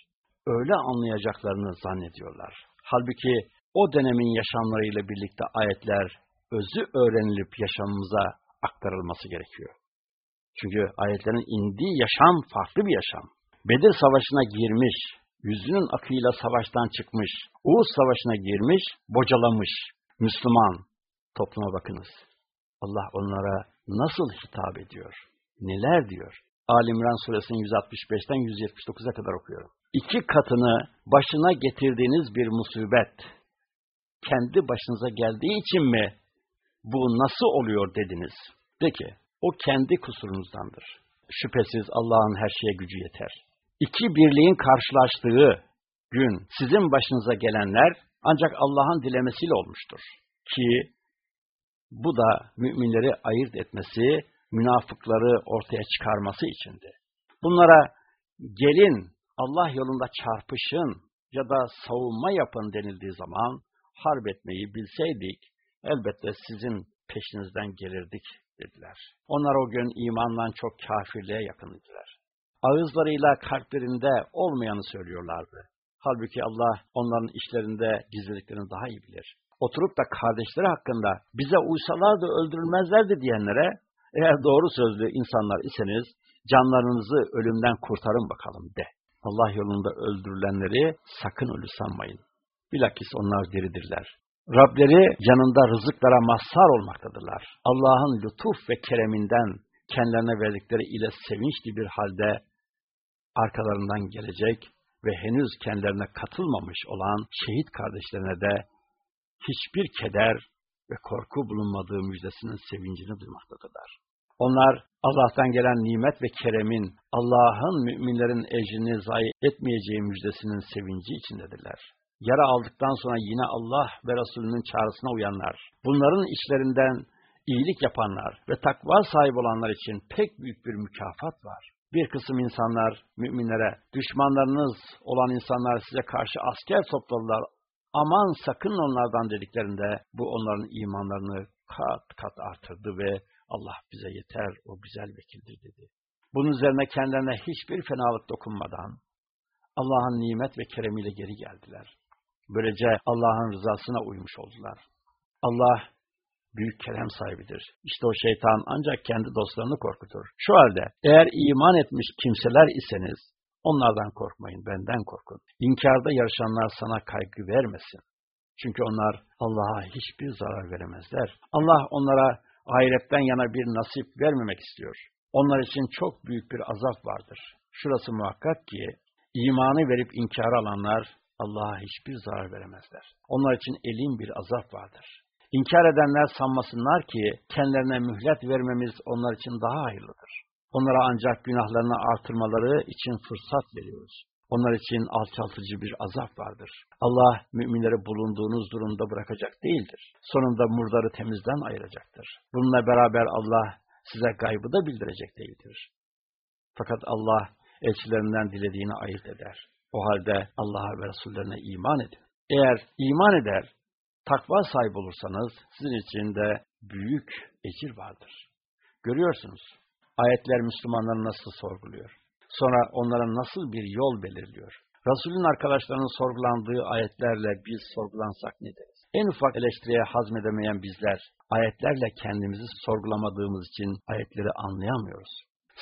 Öyle anlayacaklarını zannediyorlar. Halbuki o dönemin yaşamlarıyla birlikte ayetler özü öğrenilip yaşamımıza aktarılması gerekiyor. Çünkü ayetlerin indiği yaşam farklı bir yaşam. Bedir Savaşı'na girmiş, yüzünün akıyla savaştan çıkmış, Uğuz Savaşı'na girmiş, bocalamış Müslüman topluma bakınız. Allah onlara nasıl hitap ediyor? Neler diyor? Alimran suresinin 165'ten 179'a kadar okuyorum. İki katını başına getirdiğiniz bir musibet, kendi başınıza geldiği için mi bu nasıl oluyor dediniz? De ki, o kendi kusurunuzdandır. Şüphesiz Allah'ın her şeye gücü yeter. İki birliğin karşılaştığı gün sizin başınıza gelenler ancak Allah'ın dilemesiyle olmuştur. Ki bu da müminleri ayırt etmesi, münafıkları ortaya çıkarması içindi. Bunlara gelin Allah yolunda çarpışın ya da savunma yapın denildiği zaman harp etmeyi bilseydik elbette sizin peşinizden gelirdik dediler. Onlar o gün imandan çok kafirliğe yakındılar. Ağızlarıyla kalplerinde olmayanı söylüyorlardı. Halbuki Allah onların işlerinde gizliliklerini daha iyi bilir. Oturup da kardeşleri hakkında bize uysalar da öldürülmezlerdi diyenlere Eğer doğru sözlü insanlar iseniz, canlarınızı ölümden kurtarın bakalım de. Allah yolunda öldürülenleri sakın ölü sanmayın. Bilakis onlar diridirler. Rableri yanında rızıklara mazhar olmaktadırlar. Allah'ın lütuf ve kereminden kendilerine verdikleri ile sevinçli bir halde arkalarından gelecek ve henüz kendilerine katılmamış olan şehit kardeşlerine de hiçbir keder ve korku bulunmadığı müjdesinin sevincini duymaktadırlar. Onlar Allah'tan gelen nimet ve keremin Allah'ın müminlerin ecrini zayi etmeyeceği müjdesinin sevinci içindedirler. Yara aldıktan sonra yine Allah ve Resulünün çağrısına uyanlar, bunların işlerinden iyilik yapanlar ve takva sahibi olanlar için pek büyük bir mükafat var. Bir kısım insanlar müminlere, düşmanlarınız olan insanlar size karşı asker topladılar, aman sakın onlardan dediklerinde bu onların imanlarını kat kat artırdı ve Allah bize yeter, o güzel vekildir dedi. Bunun üzerine kendilerine hiçbir fenalık dokunmadan Allah'ın nimet ve keremiyle geri geldiler. Böylece Allah'ın rızasına uymuş oldular. Allah büyük kerem sahibidir. İşte o şeytan ancak kendi dostlarını korkutur. Şu halde eğer iman etmiş kimseler iseniz onlardan korkmayın, benden korkun. İnkarda yarışanlar sana kaygı vermesin. Çünkü onlar Allah'a hiçbir zarar veremezler. Allah onlara ahiretten yana bir nasip vermemek istiyor. Onlar için çok büyük bir azap vardır. Şurası muhakkak ki imanı verip inkar alanlar Allah'a hiçbir zarar veremezler. Onlar için elin bir azap vardır. İnkar edenler sanmasınlar ki kendilerine mühlet vermemiz onlar için daha hayırlıdır. Onlara ancak günahlarını artırmaları için fırsat veriyoruz. Onlar için alçaltıcı bir azap vardır. Allah müminleri bulunduğunuz durumda bırakacak değildir. Sonunda murdarı temizden ayıracaktır. Bununla beraber Allah size gaybı da bildirecek değildir. Fakat Allah elçilerinden dilediğini ayırt eder. O halde Allah'a ve Resullerine iman edin. Eğer iman eder, takva sahibi olursanız sizin için de büyük ecir vardır. Görüyorsunuz, ayetler Müslümanları nasıl sorguluyor. Sonra onlara nasıl bir yol belirliyor. Resulün arkadaşlarının sorgulandığı ayetlerle biz sorgulansak ne deriz? En ufak eleştiriye hazmedemeyen bizler, ayetlerle kendimizi sorgulamadığımız için ayetleri anlayamıyoruz.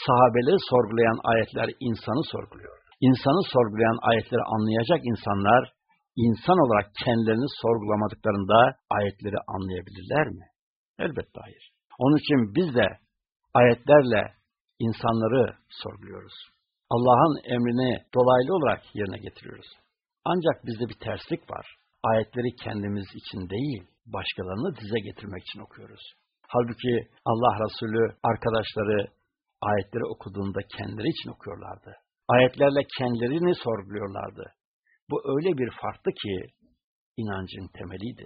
Sahabeleri sorgulayan ayetler insanı sorguluyor. İnsanı sorgulayan ayetleri anlayacak insanlar, insan olarak kendilerini sorgulamadıklarında ayetleri anlayabilirler mi? Elbette hayır. Onun için biz de ayetlerle insanları sorguluyoruz. Allah'ın emrini dolaylı olarak yerine getiriyoruz. Ancak bizde bir terslik var. Ayetleri kendimiz için değil, başkalarını dize getirmek için okuyoruz. Halbuki Allah Resulü arkadaşları ayetleri okuduğunda kendileri için okuyorlardı. Ayetlerle kendilerini sorguluyorlardı. Bu öyle bir farklı ki inancın temeliydi.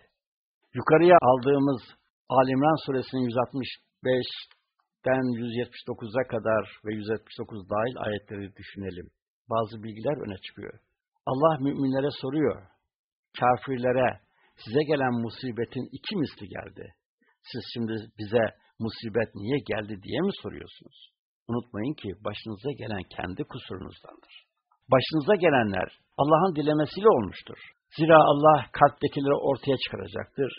Yukarıya aldığımız Alimran suresinin 165 den 179'a kadar ve 179 dahil ayetleri düşünelim. Bazı bilgiler öne çıkıyor. Allah müminlere soruyor. Kafirlere size gelen musibetin iki misli geldi. Siz şimdi bize musibet niye geldi diye mi soruyorsunuz? Unutmayın ki başınıza gelen kendi kusurunuzdandır. Başınıza gelenler Allah'ın dilemesiyle olmuştur. Zira Allah kalptekileri ortaya çıkaracaktır.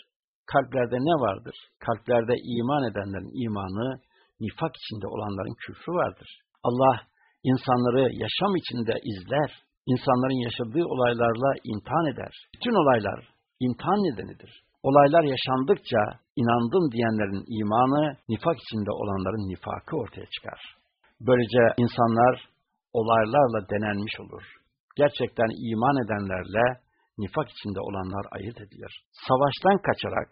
Kalplerde ne vardır? Kalplerde iman edenlerin imanı, nifak içinde olanların küfrü vardır. Allah insanları yaşam içinde izler, insanların yaşadığı olaylarla imtihan eder. Bütün olaylar imtihan nedenidir. Olaylar yaşandıkça inandım diyenlerin imanı, nifak içinde olanların nifakı ortaya çıkar. Böylece insanlar olaylarla denenmiş olur. Gerçekten iman edenlerle nifak içinde olanlar ayırt edilir. Savaştan kaçarak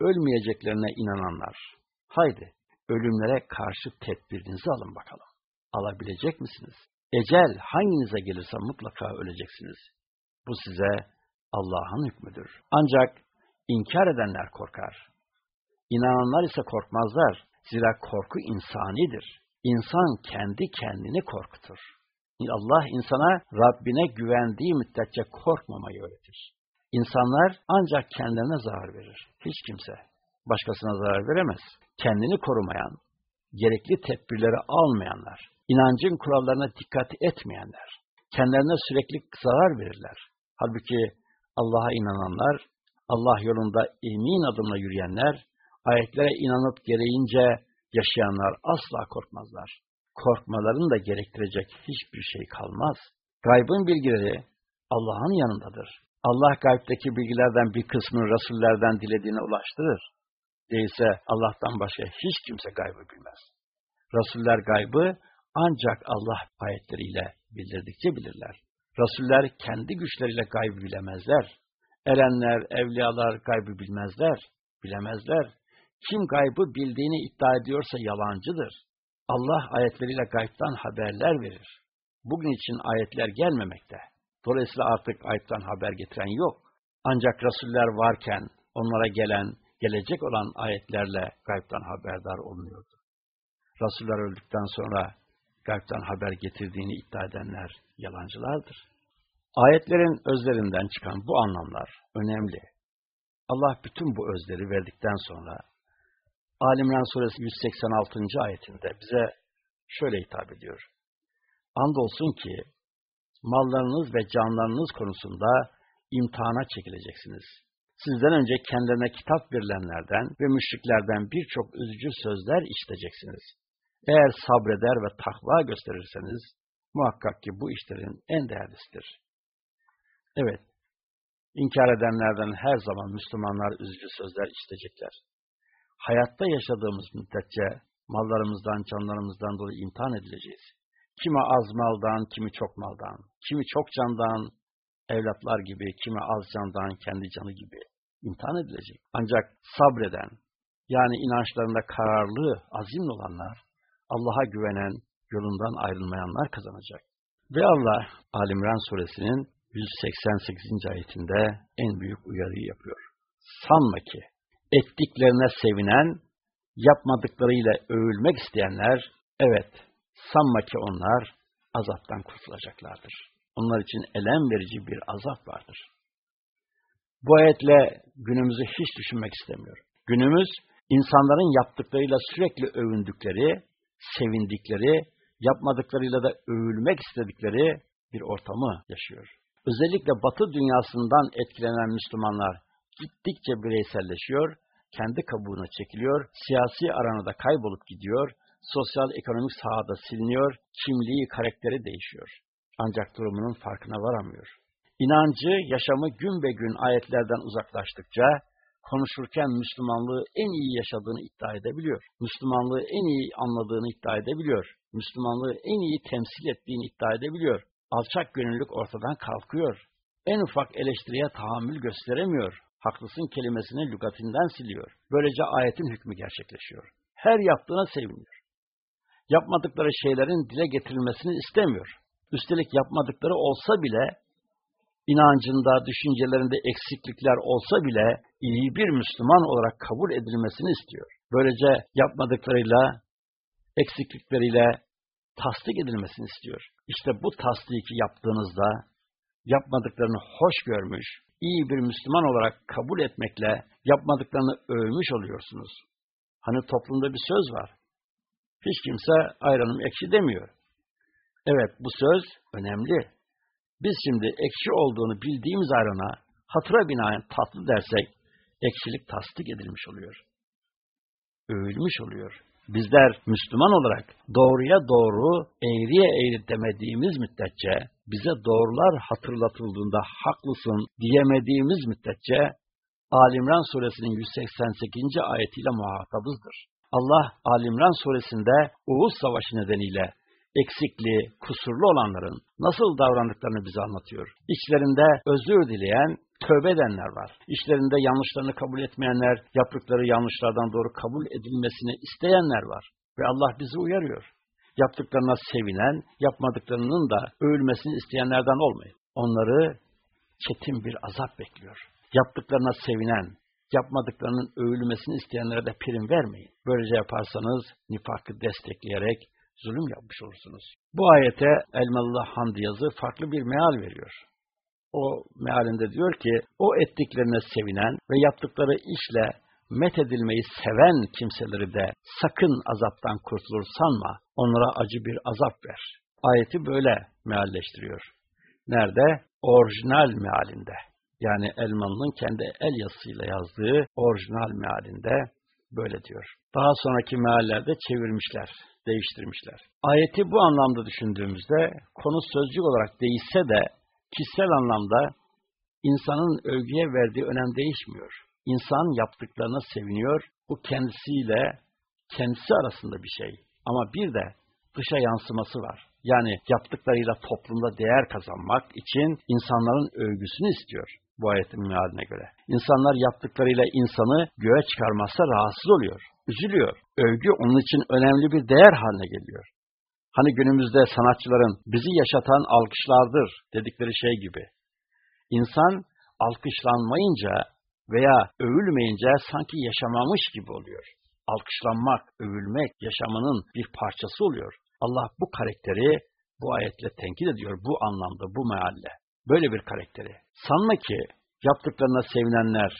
ölmeyeceklerine inananlar. Haydi ölümlere karşı tedbirinizi alın bakalım. Alabilecek misiniz? Ecel hanginize gelirse mutlaka öleceksiniz. Bu size Allah'ın hükmüdür. Ancak inkar edenler korkar. İnananlar ise korkmazlar. Zira korku insanidir. İnsan kendi kendini korkutur. Allah insana Rabbine güvendiği müddetçe korkmamayı öğretir. İnsanlar ancak kendilerine zarar verir. Hiç kimse başkasına zarar veremez. Kendini korumayan, gerekli tedbirleri almayanlar, inancın kurallarına dikkat etmeyenler, kendilerine sürekli zarar verirler. Halbuki Allah'a inananlar, Allah yolunda emin adımla yürüyenler, ayetlere inanıp gereğince yaşayanlar asla korkmazlar. Korkmalarını da gerektirecek hiçbir şey kalmaz. Gaybın bilgileri Allah'ın yanındadır. Allah gaybdeki bilgilerden bir kısmını Resullerden dilediğine ulaştırır. Değilse Allah'tan başka hiç kimse gaybı bilmez. Resuller gaybı ancak Allah ayetleriyle bildirdikçe bilirler. Resuller kendi güçleriyle gaybı bilemezler. Erenler, evliyalar gaybı bilmezler, bilemezler. Kim gaybı bildiğini iddia ediyorsa yalancıdır. Allah ayetleriyle gaybtan haberler verir. Bugün için ayetler gelmemekte. Dolayısıyla artık ayettan haber getiren yok. Ancak Resuller varken onlara gelen, gelecek olan ayetlerle gaybtan haberdar olunuyordu. Resuller öldükten sonra gaybtan haber getirdiğini iddia edenler yalancılardır. Ayetlerin özlerinden çıkan bu anlamlar önemli. Allah bütün bu özleri verdikten sonra Alimran suresi 186. ayetinde bize şöyle hitap ediyor. Andolsun ki mallarınız ve canlarınız konusunda imtihana çekileceksiniz. Sizden önce kendilerine kitap verilenlerden ve müşriklerden birçok üzücü sözler işiteceksiniz. Eğer sabreder ve takva gösterirseniz, muhakkak ki bu işlerin en değerlisidir. Evet, inkar edenlerden her zaman Müslümanlar üzücü sözler işitecekler. Hayatta yaşadığımız müddetçe mallarımızdan, canlarımızdan dolayı imtihan edileceğiz. Kimi az maldan, kimi çok maldan, kimi çok candan, evlatlar gibi, kimi az candan, kendi canı gibi imtihan edilecek. Ancak sabreden, yani inançlarında kararlı, azimli olanlar, Allah'a güvenen, yolundan ayrılmayanlar kazanacak. Ve Allah, Alimran suresinin 188. ayetinde en büyük uyarıyı yapıyor. Sanma ki, ettiklerine sevinen, yapmadıklarıyla övülmek isteyenler, evet, sanma ki onlar azaptan kurtulacaklardır. Onlar için elem verici bir azap vardır. Bu ayetle günümüzü hiç düşünmek istemiyor. Günümüz, insanların yaptıklarıyla sürekli övündükleri, sevindikleri, yapmadıklarıyla da övülmek istedikleri bir ortamı yaşıyor. Özellikle Batı dünyasından etkilenen Müslümanlar gittikçe bireyselleşiyor, kendi kabuğuna çekiliyor, siyasi aranada kaybolup gidiyor, sosyal ekonomik sahada siliniyor, kimliği, karakteri değişiyor. Ancak durumunun farkına varamıyor. İnancı, yaşamı gün be gün ayetlerden uzaklaştıkça, konuşurken Müslümanlığı en iyi yaşadığını iddia edebiliyor. Müslümanlığı en iyi anladığını iddia edebiliyor. Müslümanlığı en iyi temsil ettiğini iddia edebiliyor. Alçak gönüllülük ortadan kalkıyor. En ufak eleştiriye tahammül gösteremiyor. Haklısın kelimesini lügatinden siliyor. Böylece ayetin hükmü gerçekleşiyor. Her yaptığına seviniyor. Yapmadıkları şeylerin dile getirilmesini istemiyor. Üstelik yapmadıkları olsa bile inancında, düşüncelerinde eksiklikler olsa bile iyi bir Müslüman olarak kabul edilmesini istiyor. Böylece yapmadıklarıyla, eksiklikleriyle tasdik edilmesini istiyor. İşte bu tasdiki yaptığınızda yapmadıklarını hoş görmüş, iyi bir Müslüman olarak kabul etmekle yapmadıklarını övmüş oluyorsunuz. Hani toplumda bir söz var. Hiç kimse ayranım ekşi demiyor. Evet bu söz önemli. Biz şimdi ekşi olduğunu bildiğimiz ayrana hatıra binaen tatlı dersek ekşilik tasdik edilmiş oluyor. Övülmüş oluyor. Bizler Müslüman olarak doğruya doğru, eğriye eğri demediğimiz müddetçe, bize doğrular hatırlatıldığında haklısın diyemediğimiz müddetçe, Alimran suresinin 188. ayetiyle muhatabızdır. Allah Alimran suresinde Uğuz Savaşı nedeniyle eksikli, kusurlu olanların nasıl davrandıklarını bize anlatıyor. İçlerinde özür dileyen, tövbe edenler var. İçlerinde yanlışlarını kabul etmeyenler, yaptıkları yanlışlardan doğru kabul edilmesini isteyenler var. Ve Allah bizi uyarıyor. Yaptıklarına sevinen, yapmadıklarının da övülmesini isteyenlerden olmayın. Onları çetin bir azap bekliyor. Yaptıklarına sevinen, yapmadıklarının övülmesini isteyenlere de prim vermeyin. Böylece yaparsanız nifakı destekleyerek zulüm yapmış olursunuz. Bu ayete Elmalı Hamdi yazı farklı bir meal veriyor. O mealinde diyor ki, o ettiklerine sevinen ve yaptıkları işle met edilmeyi seven kimseleri de sakın azaptan kurtulur sanma, onlara acı bir azap ver. Ayeti böyle mealleştiriyor. Nerede? Orijinal mealinde. Yani Elmalı'nın kendi el yazısıyla yazdığı orijinal mealinde böyle diyor. Daha sonraki meallerde çevirmişler, değiştirmişler. Ayeti bu anlamda düşündüğümüzde konu sözcük olarak değişse de kişisel anlamda insanın övgüye verdiği önem değişmiyor. İnsan yaptıklarına seviniyor. Bu kendisiyle kendisi arasında bir şey. Ama bir de dışa yansıması var. Yani yaptıklarıyla toplumda değer kazanmak için insanların övgüsünü istiyor bu ayetin mealine göre. İnsanlar yaptıklarıyla insanı göğe çıkarmazsa rahatsız oluyor, üzülüyor. Övgü onun için önemli bir değer haline geliyor. Hani günümüzde sanatçıların bizi yaşatan alkışlardır dedikleri şey gibi. İnsan alkışlanmayınca veya övülmeyince sanki yaşamamış gibi oluyor. Alkışlanmak, övülmek yaşamının bir parçası oluyor. Allah bu karakteri bu ayetle tenkit ediyor bu anlamda, bu mealle. Böyle bir karakteri. Sanma ki yaptıklarına sevinenler,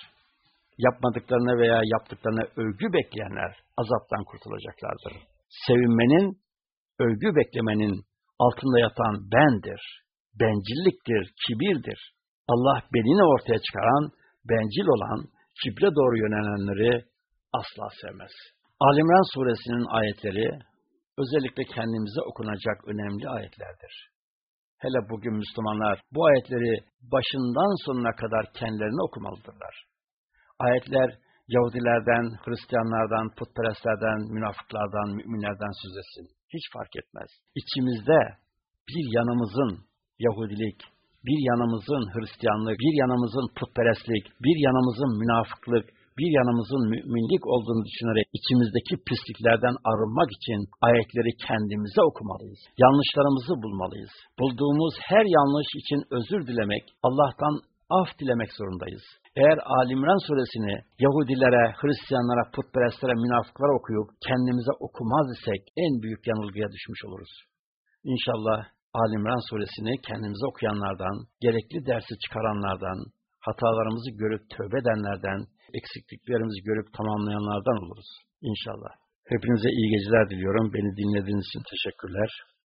yapmadıklarına veya yaptıklarına övgü bekleyenler azaptan kurtulacaklardır. Sevinmenin, övgü beklemenin altında yatan bendir, bencilliktir, kibirdir. Allah benini ortaya çıkaran, bencil olan, kibre doğru yönelenleri asla sevmez. Alimran suresinin ayetleri özellikle kendimize okunacak önemli ayetlerdir. Hele bugün Müslümanlar bu ayetleri başından sonuna kadar kendilerine okumalıdırlar. Ayetler Yahudilerden, Hristiyanlardan, putperestlerden, münafıklardan, müminlerden söz etsin. Hiç fark etmez. İçimizde bir yanımızın Yahudilik, bir yanımızın Hristiyanlık, bir yanımızın putperestlik, bir yanımızın münafıklık, bir yanımızın müminlik olduğunu düşünerek içimizdeki pisliklerden arınmak için ayetleri kendimize okumalıyız. Yanlışlarımızı bulmalıyız. Bulduğumuz her yanlış için özür dilemek, Allah'tan af dilemek zorundayız. Eğer Alimran suresini Yahudilere, Hristiyanlara, putperestlere, münafıklara okuyup kendimize okumaz isek en büyük yanılgıya düşmüş oluruz. İnşallah Alimran suresini kendimize okuyanlardan, gerekli dersi çıkaranlardan, hatalarımızı görüp tövbe edenlerden, eksikliklerimizi görüp tamamlayanlardan oluruz. İnşallah. Hepinize iyi geceler diliyorum. Beni dinlediğiniz için teşekkürler.